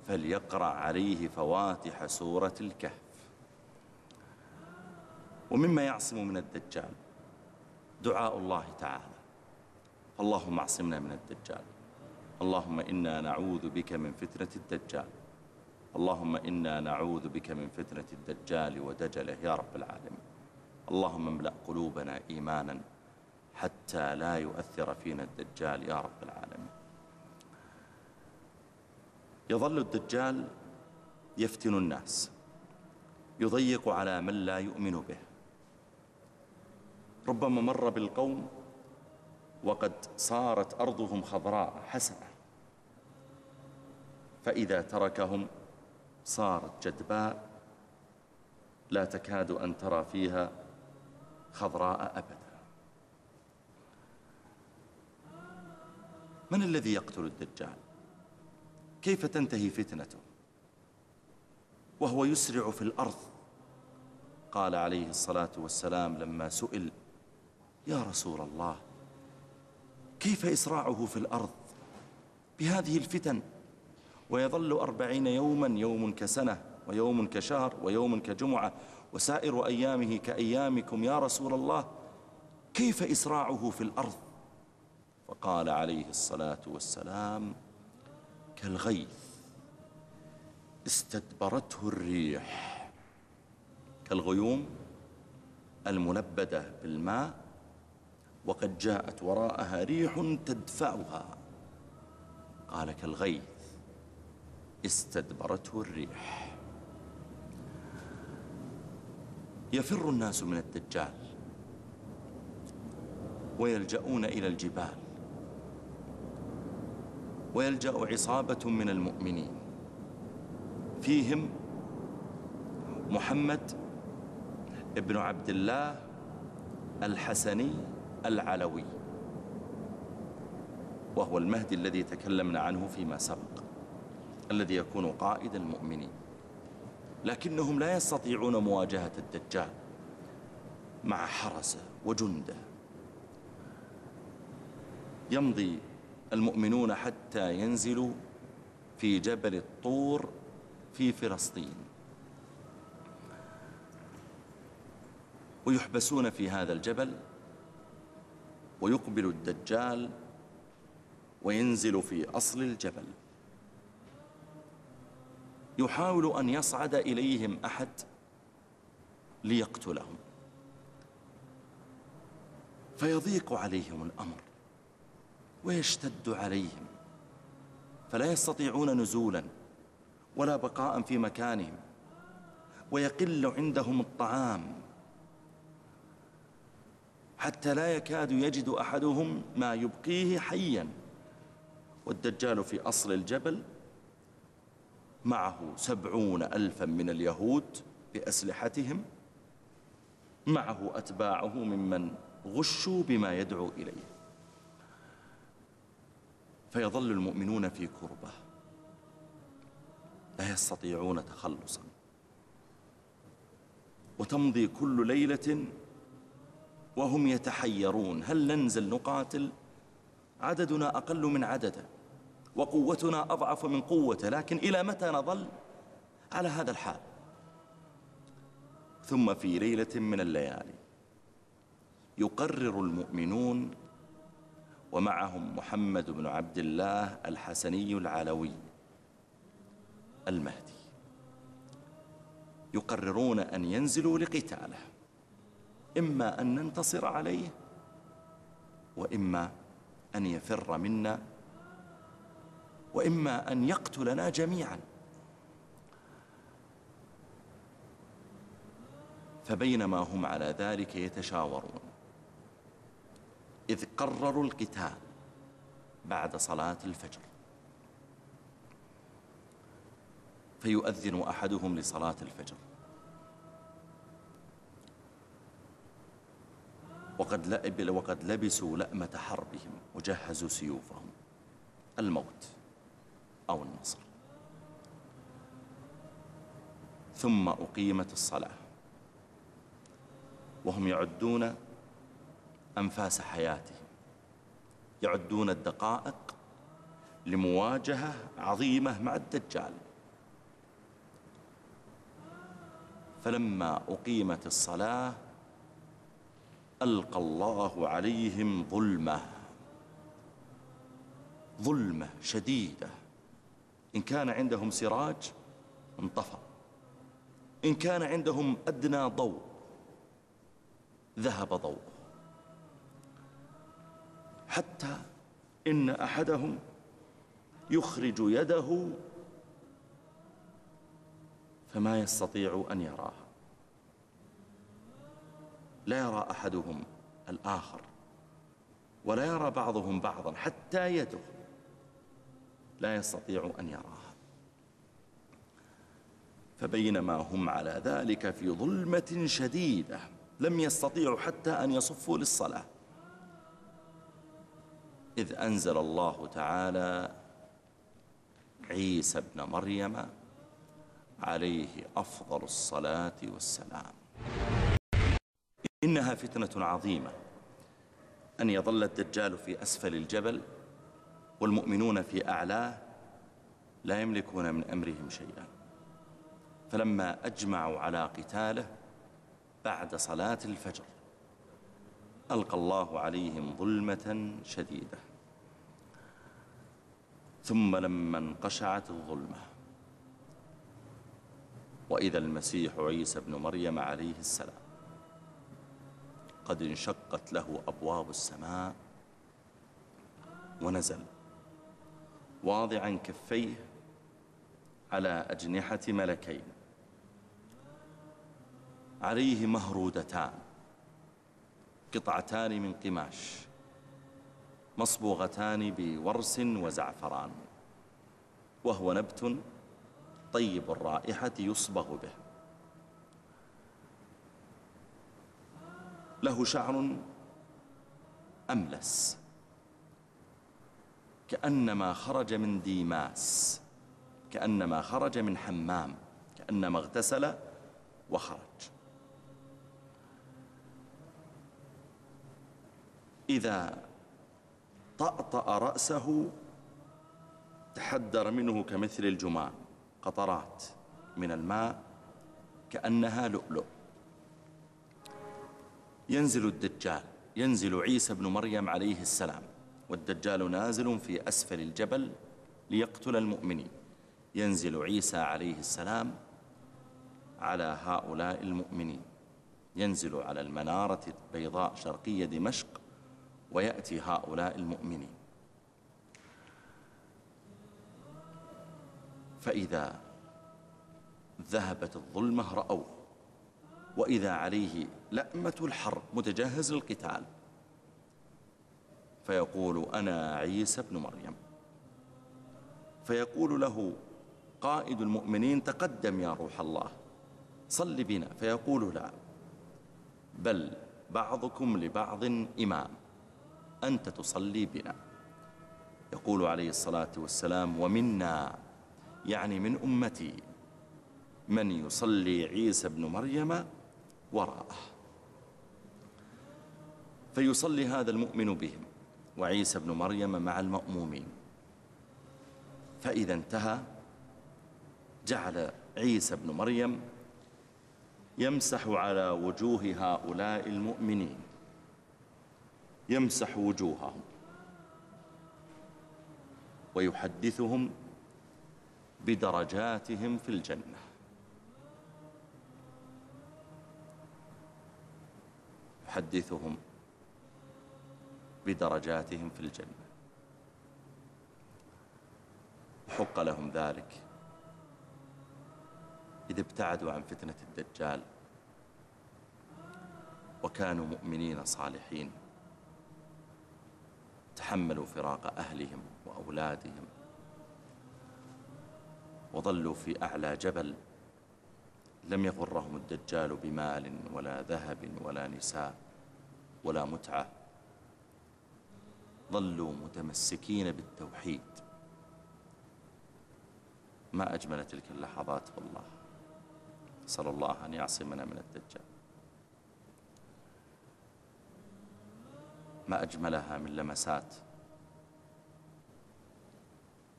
فليقرأ عليه فواتح سورة الكهف. ومما يعصم من الدجال دعاء الله تعالى. اللهم اعصمنا من الدجال. اللهم إنا نعوذ بك من فتنة الدجال. اللهم إنا نعوذ بك من فتنة الدجال ودجله يا رب العالمين. اللهم املأ قلوبنا إيمانا حتى لا يؤثر فينا الدجال يا رب العالمين. يظل الدجال يفتن الناس يضيق على من لا يؤمن به. ربما مر بالقوم وقد صارت أرضهم خضراء حسنة فإذا تركهم صارت جدباء لا تكاد أن ترى فيها خضراء أبدا. من الذي يقتل الدجال؟ كيف تنتهي فتنته؟ وهو يسرع في الأرض. قال عليه الصلاة والسلام لما سئل يا رسول الله كيف إسراعه في الأرض؟ بهذه الفتن ويظل أربعين يوما يوم كسنة ويوم كشهر ويوم كجمعة. وسائر أيامه كأيامكم يا رسول الله كيف إسراعه في الأرض؟ فقال عليه الصلاة والسلام كالغيث استدبرته الريح كالغيوم الملبدة بالماء وقد جاءت وراءها ريح تدفعها. قال كالغيث استدبرته الريح. يفر الناس من الدجال ويلجؤون إلى الجبال ويلجأ عصابة من المؤمنين. فيهم محمد ابن عبد الله الحسني العلوي وهو المهدي الذي تكلمنا عنه فيما سبق. الذي يكون قائد المؤمنين. لكنهم لا يستطيعون مواجهة الدجال مع حرسه وجندة. يمضي المؤمنون حتى ينزلوا في جبل الطور في فلسطين. ويحبسون في هذا الجبل ويقبل الدجال وينزل في أصل الجبل. يحاول أن يصعد إليهم أحد ليقتلهم. فيضيق عليهم الأمر ويشتد عليهم. فلا يستطيعون نزولا ولا بقاء في مكانهم ويقل عندهم الطعام حتى لا يكاد يجد أحدهم ما يبقيه حيا. والدجال في أصل الجبل معه سبعون ألفا من اليهود بأسلحتهم معه أتباعه ممن غشوا بما يدعو إليه. فيظل المؤمنون في كربة. لا يستطيعون تخلصا. وتمضي كل ليلة وهم يتحيرون. هل ننزل نقاتل؟ عددنا أقل من عدده وقوتنا أضعف من قوته لكن إلى متى نظل؟ على هذا الحال. ثم في ليلة من الليالي يقرر المؤمنون ومعهم محمد بن عبد الله الحسني العلوي المهدي. يقررون أن ينزلوا لقتاله إما أن ننتصر عليه وإما أن يفر منا وإما أن يقتلنا جميعا. فبينما هم على ذلك يتشاورون. إذ قرروا القتال بعد صلاة الفجر. فيؤذن أحدهم لصلاة الفجر. وقد, وقد لبسوا لأمة حربهم وجهزوا سيوفهم. الموت. أو النصر. ثم أقيمت الصلاة. وهم يعدون أنفاس حياتهم. يعدون الدقائق لمواجهة عظيمة مع الدجال. فلما أقيمت الصلاة ألقى الله عليهم ظلمة. ظلمة شديدة. إن كان عندهم سراج انطفأ. إن كان عندهم أدنى ضوء ذهب ضوء حتى إن أحدهم يخرج يده فما يستطيع أن يراها. لا يرى أحدهم الآخر ولا يرى بعضهم بعضا حتى يده. لا يستطيع أن يراها. فبينما هم على ذلك في ظلمة شديدة لم يستطيعوا حتى أن يصفوا للصلاة. إذ أنزل الله تعالى عيسى ابن مريم عليه أفضل الصلاة والسلام. إنها فتنة عظيمة. أن يظل الدجال في أسفل الجبل والمؤمنون في أعلاه لا يملكون من أمرهم شيئا. فلما أجمعوا على قتاله بعد صلاة الفجر ألقى الله عليهم ظلمة شديدة. ثم لما انقشعت الظلمة وإذا المسيح عيسى بن مريم عليه السلام قد انشقت له أبواب السماء ونزل. واضعا كفيه على أجنحة ملكين. عليه مهرودتان قطعتان من قماش مصبوغتان بورس وزعفران وهو نبت طيب الرائحة يصبغ به. له شعر أملس. كأنما خرج من ديماس كأنما خرج من حمام كأنما اغتسل وخرج. إذا طأطأ رأسه تحدر منه كمثل الجمان قطرات من الماء كأنها لؤلؤ. ينزل الدجال ينزل عيسى بن مريم عليه السلام. والدجال نازل في أسفل الجبل ليقتل المؤمنين. ينزل عيسى عليه السلام على هؤلاء المؤمنين. ينزل على المنارة البيضاء شرقية دمشق ويأتي هؤلاء المؤمنين. فإذا ذهبت الظلمة رأوه وإذا عليه لأمة الحرب متجهز للقتال. فيقول أنا عيسى بن مريم. فيقول له قائد المؤمنين تقدم يا روح الله صل بنا. فيقول لا بل بعضكم لبعض إمام أنت تصلي بنا. يقول عليه الصلاة والسلام ومنا يعني من أمتي من يصلي عيسى بن مريم وراءه. فيصلي هذا المؤمن بهم. وعيسى بن مريم مع المأمومين. فإذا انتهى جعل عيسى بن مريم يمسح على وجوه هؤلاء المؤمنين. يمسح وجوههم. ويحدثهم بدرجاتهم في الجنة. يحدثهم بدرجاتهم في الجنة. حق لهم ذلك إذ ابتعدوا عن فتنة الدجال وكانوا مؤمنين صالحين. تحملوا فراق أهلهم وأولادهم وظلوا في أعلى جبل. لم يغرهم الدجال بمال ولا ذهب ولا نساء ولا متعة. ظلوا متمسكين بالتوحيد. ما أجمل تلك اللحظات والله. صلى الله أن يعصمنا من الدجال. ما أجملها من لمسات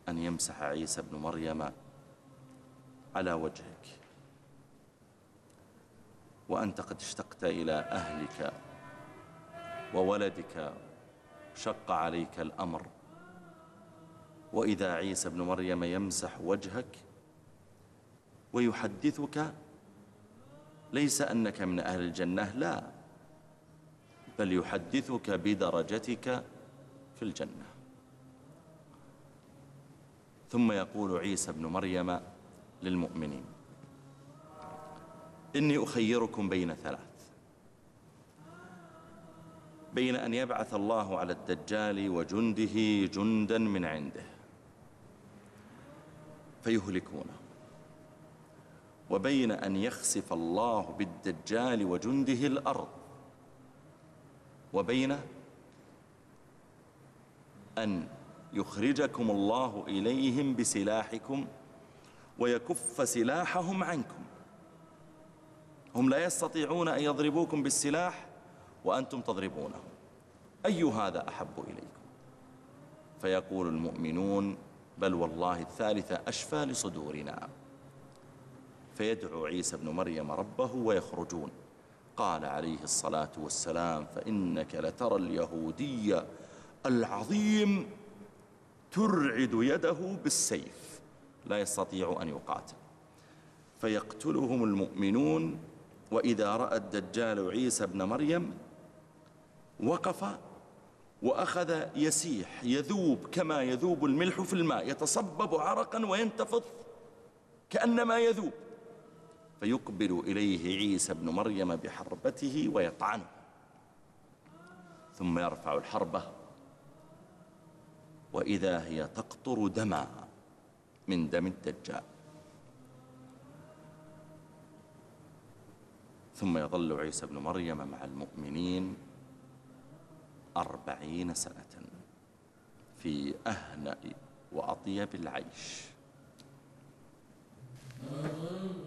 أن يمسح عيسى بن مريم على وجهك. وأنت قد اشتقت إلى أهلك وولدك شق عليك الأمر. وإذا عيسى بن مريم يمسح وجهك ويحدثك ليس أنك من أهل الجنة لا بل يحدثك بدرجتك في الجنة. ثم يقول عيسى بن مريم للمؤمنين إني أخيركم بين ثلاث بين أن يبعث الله على الدجال وجنده جندا من عنده. فيهلكونه. وبين أن يخسف الله بالدجال وجنده الأرض. وبين أن يخرجكم الله إليهم بسلاحكم ويكف سلاحهم عنكم. هم لا يستطيعون أن يضربوكم بالسلاح وأنتم تضربونه. أي هذا أحب إليكم؟ فيقول المؤمنون بل والله الثالثة أشفى لصدورنا. فيدعو عيسى بن مريم ربه ويخرجون. قال عليه الصلاة والسلام فإنك لترى اليهودي العظيم ترعد يده بالسيف لا يستطيع أن يقاتل. فيقتلهم المؤمنون وإذا رأى الدجال عيسى بن مريم وقف وأخذ يسيح يذوب كما يذوب الملح في الماء يتصبب عرقا وينتفض كأنما يذوب. فيقبل إليه عيسى بن مريم بحربته ويطعنه. ثم يرفع الحربة وإذا هي تقطر دما من دم الدجال. ثم يظل عيسى بن مريم مع المؤمنين أربعين سنة في أهنأ وأطيب العيش. Oh,